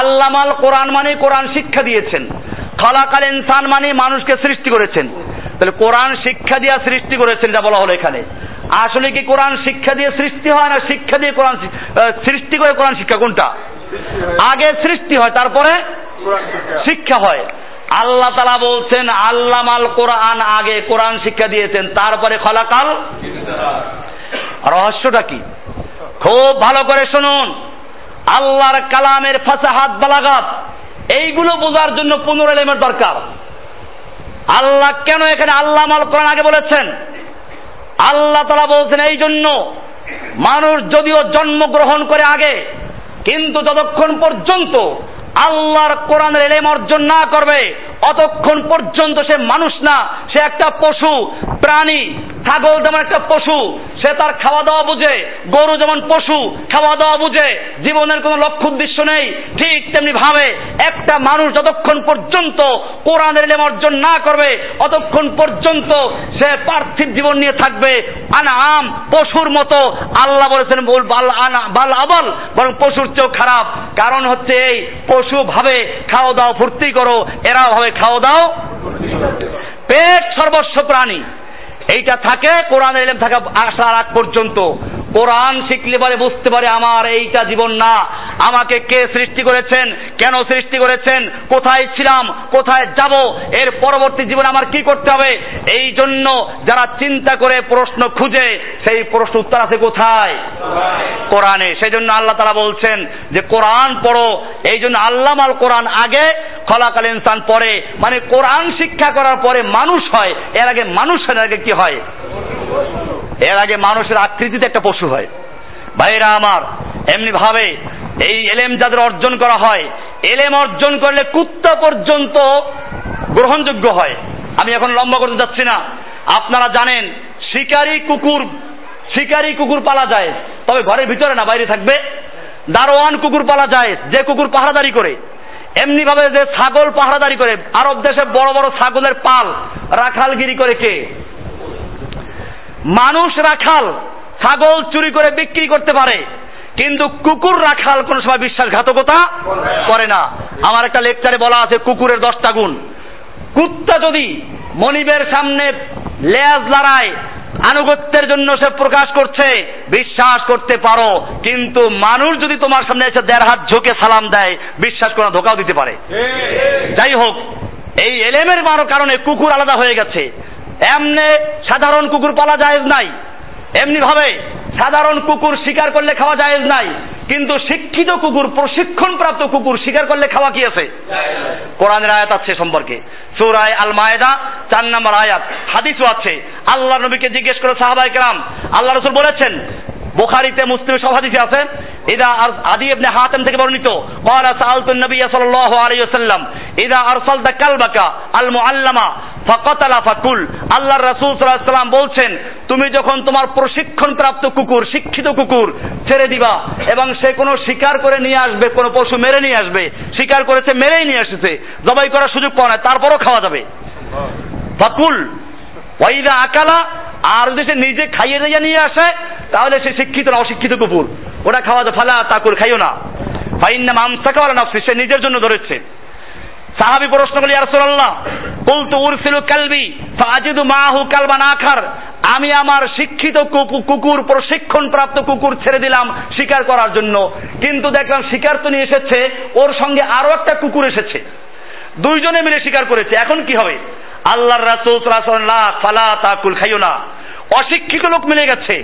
আল্লামাল কোরআন মানে কোরআন শিক্ষা দিয়েছেন। খলাকাল ইনসান মানে মানুষকে সৃষ্টি করেছেন। তাহলে কোরআন শিক্ষা দিয়ে সৃষ্টি করেছেন যা বলা হলো এখানে। আসলে কি কোরআন শিক্ষা দিয়ে সৃষ্টি হয় না শিক্ষা দিয়ে কোরআন সৃষ্টি করে কোরআন শিক্ষা? কোনটা? আগে সৃষ্টি হয় তারপরে শিক্ষা হয়। আল্লাহ তালা বলছেন আল্লামাল কোরআন আগে কোরআন শিক্ষা দিয়েছেন তারপরে খলাকাল রহস্যটা কি? খুব ভালো করে শুনুন। আল্লাহর কালামের ফাসাহাত, বালাগাত, এইগুলো বোঝার জন্য পনেরো এলেমের দরকার। আল্লাহ কেন এখানে আল্লাহ মাল কোরআন আগে বলেছেন? আল্লাহ তারা বলছেন এই জন্য মানুষ যদিও জন্মগ্রহণ করে আগে, কিন্তু যতক্ষণ পর্যন্ত আল্লাহর কোরআনের এলেম অর্জন না করবে, অতক্ষণ পর্যন্ত সে মানুষ না, সে একটা পশু, প্রাণী, ছাগল তেমন একটা পশু সে তার খাওয়া দাওয়া বুঝে। গরু যেমন পশু খাওয়া দাওয়া বুঝে। জীবনের কোনো লক্ষ্য উদ্দেশ্য নেই। ঠিক তেমনি ভাবে একটা মানুষ যতক্ষণ পর্যন্ত কোরআনের এলেম অর্জন না করবে, অতক্ষণ পর্যন্ত সে পার্থিব জীবন নিয়ে থাকবে। আনাম, পশুর মতো আল্লাহ বলেছেন, বল বাল আনা বাল আবল, বরং পশুর চেয়েও খারাপ। কারণ হচ্ছে এই, পশু ভাবে খাওয়া দাওয়া ফুর্তি করো এরা ভাবে খাওয়া দাও পেট সর্বস্ব প্রাণী। এইটা থাকে কোরআন এলেম থাকা আসার আগ পর্যন্ত। কোরআন শিখলে পারে বুঝতে পারে আমার এইটা জীবন না। আমাকে কে সৃষ্টি করেছেন? কেন সৃষ্টি করেছেন? কোথায় ছিলাম? কোথায় যাব? এর পরবর্তী জীবন আমার কি করতে হবে? এই জন্য যারা চিন্তা করে প্রশ্ন খুঁজে, সেই প্রশ্ন উত্তর আছে কোথায়? কোরআনে। সেই জন্য আল্লাহ তারা বলছেন যে, কোরআন পড়ো। এই জন্য আল্লাহ মাল কোরআন আগে, খলাকাল ইনসান পরে। মানে কোরআন শিক্ষা করার পরে মানুষ হয়, এর আগে মানুষ এর আগে কি হয়? এর আগে মানুষের আকৃতিতে একটা পশু হয়। ভাইরা আমার এমনি ভাবে এই এলেম যাদের অর্জন করা হয়, এলেম অর্জন করলে কুত্তা পর্যন্ত গ্রহণযোগ্য হয়। আমি এখন লম্বা করতে যাচ্ছি না। আপনারা জানেন, শিকারী কুকুর শিকারী কুকুর পালা যায়। তবে ঘরের ভিতরে না, বাইরে থাকবে। দারোয়ান কুকুর পালা যায়, যে কুকুর পাহারাদারি করে। এমনি ভাবে যে ছাগল পাহারাদারি করে, আরব দেশে বড় বড় ছাগলের পাল রাখালগিরি করে কে? মানুষ রাখাল ছাগল চুরি করে বিক্রি করতে পারে কিন্তু কুকুর রাখাল কোন সময় বিশ্বাসঘাতকতা করে না। আমার একটা লেকচারে বলা আছে কুকুরের দশটা গুণ। কুত্তা যদি মনিবের সামনে লেজ লড়ায় আনুগত্যের জন্য সে প্রকাশ করছে বিশ্বাস করতে পারো কিন্তু মানুষ যদি তোমার সামনে এসে দেড় হাত ঝোঁকে সালাম দেয় বিশ্বাস করা ধোকাও দিতে পারে। যাই হোক এই এলেমের মারো কারণে কুকুর আলাদা হয়ে গেছে। এমনে সাধারণ কুকুর পালা জায়েজ নাই। এমনি ভাবে সাধারণ কুকুর শিকার করলে খাওয়া যায় নাই। কিন্তু শিক্ষিত কুকুর প্রশিক্ষণ প্রাপ্ত কুকুর শিকার করলে খাওয়া কি আছে? কোরআনের আয়াত আছে সম্পর্কে। সুরায় আল মায়েদা চার নম্বর আয়াত। হাদিসও আছে। আল্লাহ নবীকে জিজ্ঞেস করে সাহাবাই কেরাম, আল্লাহ রসুল বলেছেন, বুখারিতে, মুসলিম সব হাদিসে আছে, ইদা আদি ইবনে হাতেম থেকে বর্ণিত, ক্বালা সাআলতু নবী সাল্লাল্লাহু আলাইহি ওয়াসাল্লাম, ইদা আরসালতা কালবাকা আল মুআল্লামা ফাকাতালা ফাকুল। আল্লাহর রাসূল সাল্লাম বলছেন, তুমি যখন তোমার প্রশিক্ষণ প্রাপ্ত কুকুর, শিক্ষিত কুকুর, ছেড়ে দিবা এবং সে কোনো শিকার করে নিয়ে আসবে, কোনো পশু মেরে নিয়ে আসবে, শিকার করেছে, মেরেই নিয়ে এসেছে, জবাই করার সুযোগ পাওয়া না তারপরও খাওয়া যাবে। ফাকুল, ওয়াইদা আকালা, আর যদি সে নিজে খাইয়ে দিয়ে নিয়ে আসে, তাহলে সে শিক্ষিত না, অশিক্ষিত কুকুর। ওরা খাওয়া ফালা তাকুর খাইও না। ফাইন্না মামসাকা ওয়ালা নাফসি, সে নিজের জন্য ধরেছে। সাহাবি প্রশ্ন করলি আর রাসূলুল্লাহ, কুলতু উরসিলু কালবি, ফাজিদু মাহু কালবান আখার। আমি আমার শিক্ষিত কুকুর প্রশিক্ষণ প্রাপ্ত কুকুর ছেড়ে দিলাম শিকার করার জন্য। কিন্তু দেখলাম শিকার তো নিয়ে এসেছে, ওর সঙ্গে আরও একটা কুকুর এসেছে। দুইজনে মিলে শিকার করেছে। এখন কি হবে? আল্লাহর রাসূল ওয়াসাল্লাম ফালা তাকুল খাইও না অশিক্ষিত লোক মিলে গেছে।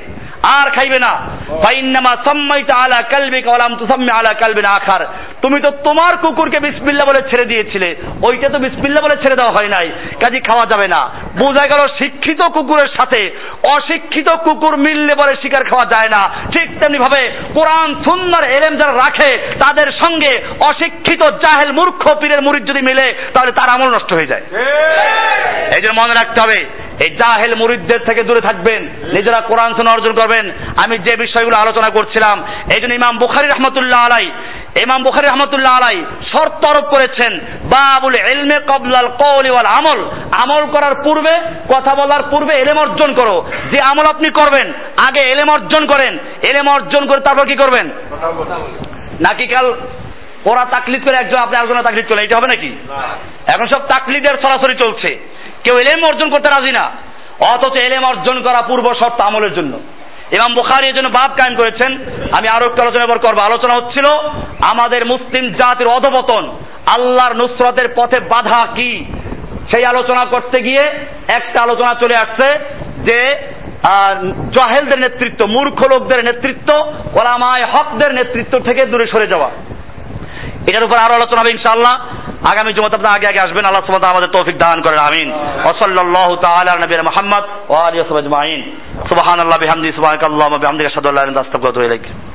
আর খাইবে না। ফাইন্নামা সাম্মাইতা আলা কালবিকা ওয়ালাম তুসাম্মি আলা কালবিন আখার। তুমি তো তোমার কুকুরকে বিসমিল্লাহ বলে ছেড়ে দিয়েছিলে। ওইটা তো বিসমিল্লাহ বলে ছেড়ে দেওয়া হয় নাই। কাজে খাওয়া যাবে না। বোঝা গেল শিক্ষিত কুকুরের সাথে অশিক্ষিত কুকুর মিললে বলে শিকার খাওয়া যায় না। ঠিক তেমনি ভাবে কোরআন সুন্নার এলেম যারা রাখে তাদের সঙ্গে অশিক্ষিত জাহেল মূর্খ পীরের মুরিদ যদি মিলে তাহলে তার আমল নষ্ট হয়ে যায়। এই জন্য মনে রাখতে হবে এই জাহেল মুরিদদের থেকে দূরে থাকবেন নিজেরা কোরআন শোনা অর্জন করবেন। আমি যে বিষয়গুলো আলোচনা করছিলাম এই জন্য ইমাম বুখারি রহমতুল্লাহ আলাই ইমাম বুখারি রহমতুল্লাহ আলাই শর্ত আরোপ করেছেন বাবুল এলমে কবলাল কওলি ওয়াল আমল। আমল করার পূর্বে কথা বলার পূর্বে এলেম অর্জন করো। যে আমল আপনি করবেন আগে এলেম অর্জন করেন। এলেম অর্জন করে তারপর কি করবেন? নাকি কাল ওরা তাকলিদ করে একজন আপনি আরেকজনের তাকলিদ করে এটা হবে নাকি? এখন সব তাকলিদের সরাসরি চলছে। কেউ এলেম অর্জন করতে রাজি না। অথচ এলেম অর্জন করা পূর্ব শর্ত আমলের জন্য। ইমাম বুখারি জন্য বাপ কায়েম করেছেন। আমি আরও একটু আলোচনা এবার করব। আলোচনা হচ্ছিল আমাদের মুসলিম জাতির অধপতন আল্লাহর নুসরতের পথে বাধা কি? সেই আলোচনা করতে গিয়ে একটা আলোচনা চলে আসছে যে জহেলদের নেতৃত্ব মূর্খ লোকদের নেতৃত্ব ওলামায় হকদের নেতৃত্ব থেকে দূরে সরে যাওয়া। এটার উপর আরও আলোচনা হবে ইনশাআল্লাহ। আগামী জুমাতে আপনার আগে আগে আসবেন। আল্লাহ সুবহানাহু আমাদের তৌফিক দান করেন। আমিন। ওয়া সাল্লাল্লাহু তাআলা আলা নবিয়িনা মুহাম্মদ ওয়া আলিহি ওয়া সাহবিহি আজমাইন। সুবহানাল্লাহি, বিহামদিহি সুবহানাকাল্লাহুম্মা বিহামদিকা, আশহাদু আল্লা ইলাহা